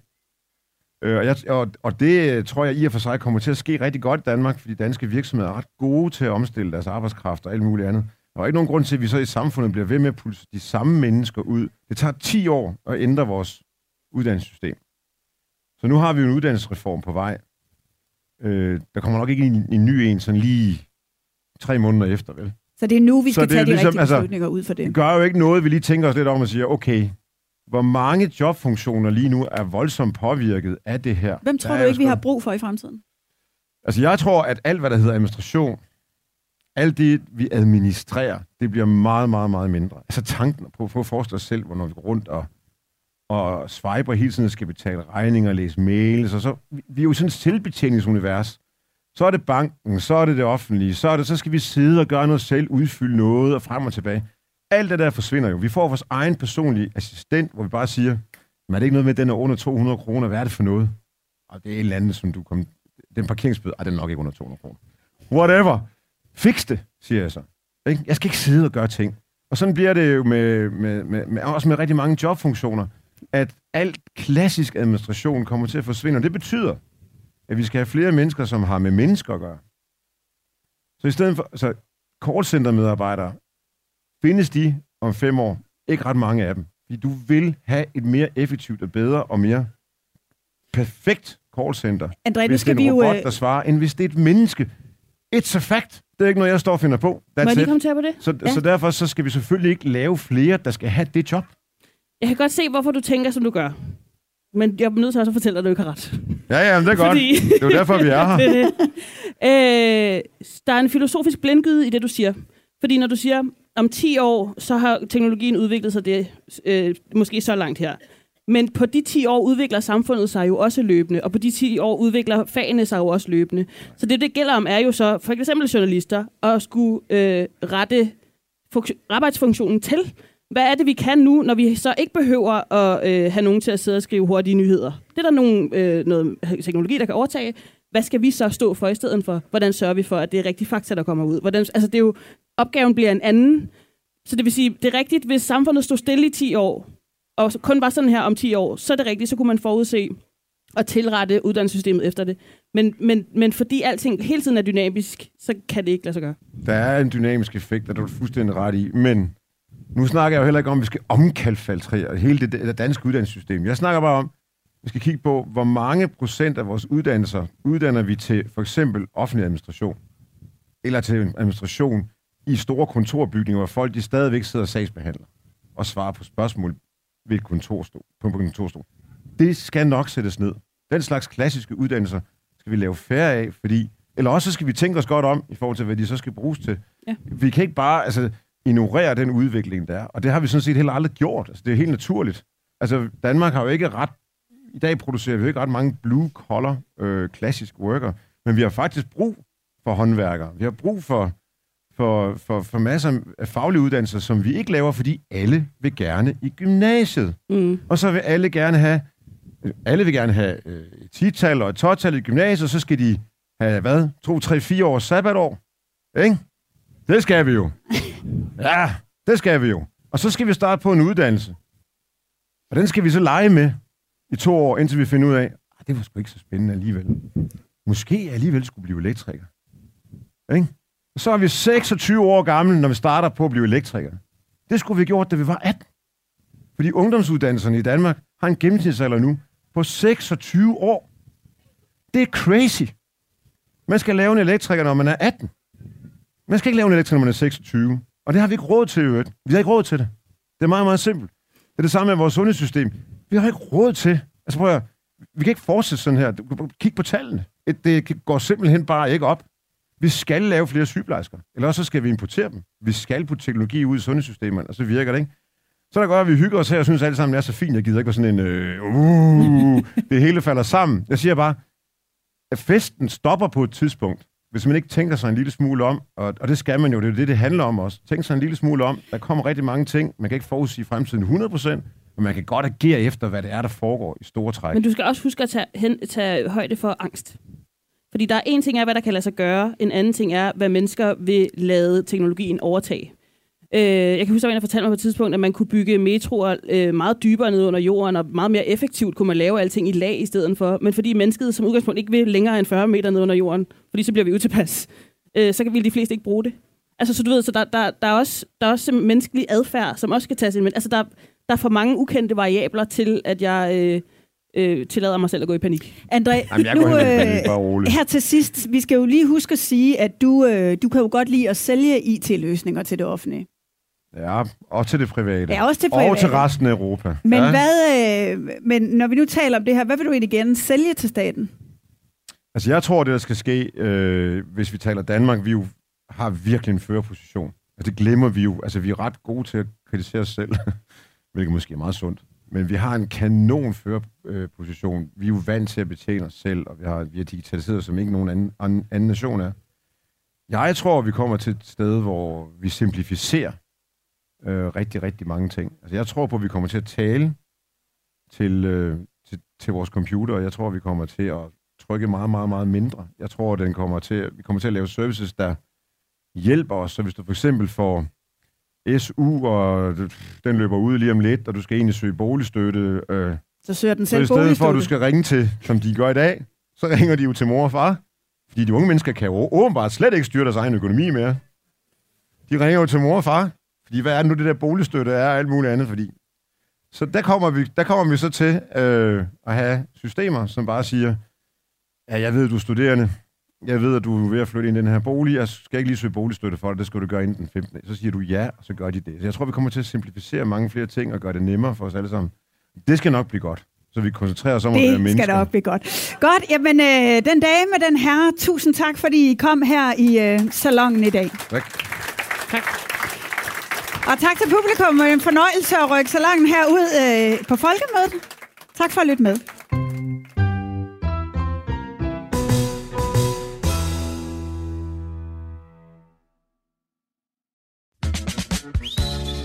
Øh, og, jeg, og, og det øh, tror jeg i og for sig kommer til at ske rigtig godt i Danmark, fordi danske virksomheder er ret gode til at omstille deres arbejdskraft og alt muligt andet. Der er ikke nogen grund til, at vi så i samfundet bliver ved med at putte de samme mennesker ud. Det tager 10 år at ændre vores uddannelsessystem. Så nu har vi jo en uddannelsesreform på vej. Øh, der kommer nok ikke en, en ny en sådan lige tre måneder efter, vel? Så det er nu, vi Så skal det er tage de ligesom, rigtige altså, beslutninger ud for det. Det gør jo ikke noget, vi lige tænker os lidt om og siger, okay, hvor mange jobfunktioner lige nu er voldsomt påvirket af det her? Hvem tror du ikke, vi har brug for i fremtiden? Altså, jeg tror, at alt, hvad der hedder administration, alt det, vi administrerer, det bliver meget, meget, meget mindre. Altså tanken på, på at forestille os selv, hvornår vi går rundt og, og swiper hele tiden og skal betale regninger og læse mails, og så, vi, vi er jo sådan et selvbetjeningsunivers. Så er det banken, så er det det offentlige, så, er det, så skal vi sidde og gøre noget selv, udfylde noget og frem og tilbage. Alt det der forsvinder jo. Vi får vores egen personlige assistent, hvor vi bare siger, men er det ikke noget med, at den er under 200 kroner? Hvad er det for noget? Og det er et eller andet, som du kom... Den parkeringsbøde, ej, den er nok ikke under 200 kroner. Whatever. Fix det, siger jeg så. Ikke? Jeg skal ikke sidde og gøre ting. Og sådan bliver det jo med, med, med, med, også med rigtig mange jobfunktioner, at alt klassisk administration kommer til at forsvinde. Og det betyder, at vi skal have flere mennesker, som har med mennesker at gøre. Så i stedet for, så callcenter-medarbejdere, findes de om fem år? Ikke ret mange af dem. Fordi du vil have et mere effektivt og bedre og mere perfekt callcenter, André, nu hvis det skal er vi en jo... robot, øh, der svarer, end hvis det er et menneske. It's a fact. Det er ikke noget, jeg står og finder på. Må That's jeg lige komme til på det? Så, Ja. så derfor så skal vi selvfølgelig ikke lave flere, der skal have det job. Jeg kan godt se, hvorfor du tænker, som du gør. Men jeg er nødt til også at fortælle dig, at du ikke har ret. Ja, ja, men det er godt. Fordi- Det er jo derfor, vi er her. Er øh, der er en filosofisk blindgyde i det, du siger. Fordi når du siger, om 10 år, så har teknologien udviklet sig det, øh, måske så langt her. Men på de 10 år udvikler samfundet sig jo også løbende, og på de 10 år udvikler fagene sig jo også løbende. Så det, det gælder om, er jo så for eksempel journalister at skulle øh, rette arbejdsfunktionen til. Hvad er det, vi kan nu, når vi så ikke behøver at øh, have nogen til at sidde og skrive hurtige nyheder? Det er der nogen, øh, noget teknologi, der kan overtage. Hvad skal vi så stå for i stedet for? Hvordan sørger vi for, at det er rigtig fakta, der kommer ud? Hvordan, altså det er jo, opgaven bliver en anden. Så det vil sige, det er rigtigt, hvis samfundet stod stille i 10 år, og kun var sådan her om 10 år, så er det rigtigt, så kunne man forudse og tilrette uddannelsessystemet efter det. Men, men, men fordi alting hele tiden er dynamisk, så kan det ikke lade sig gøre. Der er en dynamisk effekt, og det er fuldstændig ret i, men nu snakker jeg jo heller ikke om, at vi skal omkalfaltrere hele det, det danske uddannelsessystem. Jeg snakker bare om, at vi skal kigge på, hvor mange procent af vores uddannelser uddanner vi til for eksempel offentlig administration, eller til administration i store kontorbygninger, hvor folk de stadigvæk sidder og sagsbehandler og svarer på spørgsmål ved et kontorstol, på en kontorstol. Det skal nok sættes ned. Den slags klassiske uddannelser skal vi lave færre af, fordi eller også så skal vi tænke os godt om, i forhold til, hvad de så skal bruges til. Ja. Vi kan ikke bare altså, ignorere den udvikling, der er. Og det har vi sådan set heller aldrig gjort. Altså, det er helt naturligt. Altså, Danmark har jo ikke ret... I dag producerer vi jo ikke ret mange blue-collar øh, klassisk worker, men vi har faktisk brug for håndværkere. Vi har brug for, for, for, for masser af faglige uddannelser, som vi ikke laver, fordi alle vil gerne i gymnasiet. Mm. Og så vil alle gerne have alle vil gerne have øh, et 10-tal og et 12-tal i gymnasiet, og så skal de have, hvad, 2, 3, 4 års sabbatår. Ikke? Det skal vi jo. Ja, det skal vi jo. Og så skal vi starte på en uddannelse. Og den skal vi så lege med i to år, indtil vi finder ud af, at det var sgu ikke så spændende alligevel. Måske alligevel skulle blive elektriker. Ikke? Så er vi 26 år gamle, når vi starter på at blive elektriker. Det skulle vi have gjort, da vi var 18. Fordi ungdomsuddannelserne i Danmark har en gennemsnitsalder nu på 26 år. Det er crazy. Man skal lave en elektriker, når man er 18. Man skal ikke lave en elektriker, når man er 26. Og det har vi ikke råd til, øvrigt. Vi har ikke råd til det. Det er meget, meget simpelt. Det er det samme med vores sundhedssystem. Vi har ikke råd til. Altså prøv at, høre. vi kan ikke fortsætte sådan her. Kig på tallene. Det går simpelthen bare ikke op. Vi skal lave flere sygeplejersker. Eller så skal vi importere dem. Vi skal putte teknologi ud i sundhedssystemerne, og så virker det ikke. Så er det godt, at vi hygger os her og synes alle sammen, det er så fint. Jeg gider ikke være sådan en, øh, uh, det hele falder sammen. Jeg siger bare, at festen stopper på et tidspunkt, hvis man ikke tænker sig en lille smule om, og, og det skal man jo, det er det, det handler om også. Tænk sig en lille smule om. Der kommer rigtig mange ting. Man kan ikke forudsige fremtiden 100%, men man kan godt agere efter, hvad det er, der foregår i store træk. Men du skal også huske at tage, hen, tage højde for angst. Fordi der er en ting er, hvad der kan lade sig gøre. En anden ting er, hvad mennesker vil lade teknologien overtage. Øh, jeg kan huske, at der var en, der fortalte mig på et tidspunkt, at man kunne bygge metroer øh, meget dybere ned under jorden, og meget mere effektivt kunne man lave alting i lag i stedet for. Men fordi mennesket som udgangspunkt ikke vil længere end 40 meter ned under jorden, fordi så bliver vi utilpas, øh, så kan vi de fleste ikke bruge det. Altså, så du ved, så der, der, der, er, også, der er også menneskelig adfærd, som også skal tages ind. Men altså, der, der er for mange ukendte variabler til, at jeg øh, øh, tillader mig selv at gå i panik. André, Jamen, jeg nu, øh, panik, bare roligt. her til sidst, vi skal jo lige huske at sige, at du, øh, du kan jo godt lide at sælge IT-løsninger til det offentlige. Ja, og til det private. Ja, også til Og private. til resten af Europa. Men, ja. hvad, øh, men når vi nu taler om det her, hvad vil du egentlig gerne sælge til staten? Altså, jeg tror, det der skal ske, øh, hvis vi taler Danmark, vi jo har virkelig en førerposition. Altså, det glemmer vi jo. Altså, vi er ret gode til at kritisere os selv, hvilket måske er meget sundt. Men vi har en kanon førerposition. Vi er jo vant til at betjene os selv, og vi har, vi har digitaliseret som ikke nogen anden, anden, anden nation er. Jeg tror, vi kommer til et sted, hvor vi simplificerer øh, rigtig, rigtig mange ting. Altså, jeg tror på, at vi kommer til at tale til, øh, til, til vores computer, og jeg tror, vi kommer til at trykke meget, meget, meget mindre. Jeg tror, den kommer til, vi kommer til at lave services, der hjælper os. Så hvis du for eksempel får SU, og den løber ud lige om lidt, og du skal egentlig søge boligstøtte, øh, Så søger den så selv i stedet for, at du skal ringe til, som de gør i dag, så ringer de jo til mor og far. Fordi de unge mennesker kan jo åbenbart slet ikke styre deres egen økonomi mere. De ringer jo til mor og far. Fordi hvad er det nu, det der boligstøtte er, og alt muligt andet, fordi... Så der kommer vi, der kommer vi så til øh, at have systemer, som bare siger, ja, jeg ved, du er studerende. Jeg ved, at du er ved at flytte ind i den her bolig. Jeg skal ikke lige søge boligstøtte for dig. Det skal du gøre inden den 15. Så siger du ja, og så gør de det. Så jeg tror, vi kommer til at simplificere mange flere ting og gøre det nemmere for os alle sammen. Det skal nok blive godt. Så vi koncentrerer os om at være Det mennesker. skal da også blive godt. Godt, jamen øh, den dame, den herre, tusind tak, fordi I kom her i øh, salongen i dag. Tak. Og tak til publikum. En fornøjelse at rykke salongen herud øh, på folkemødet. Tak for at lytte med.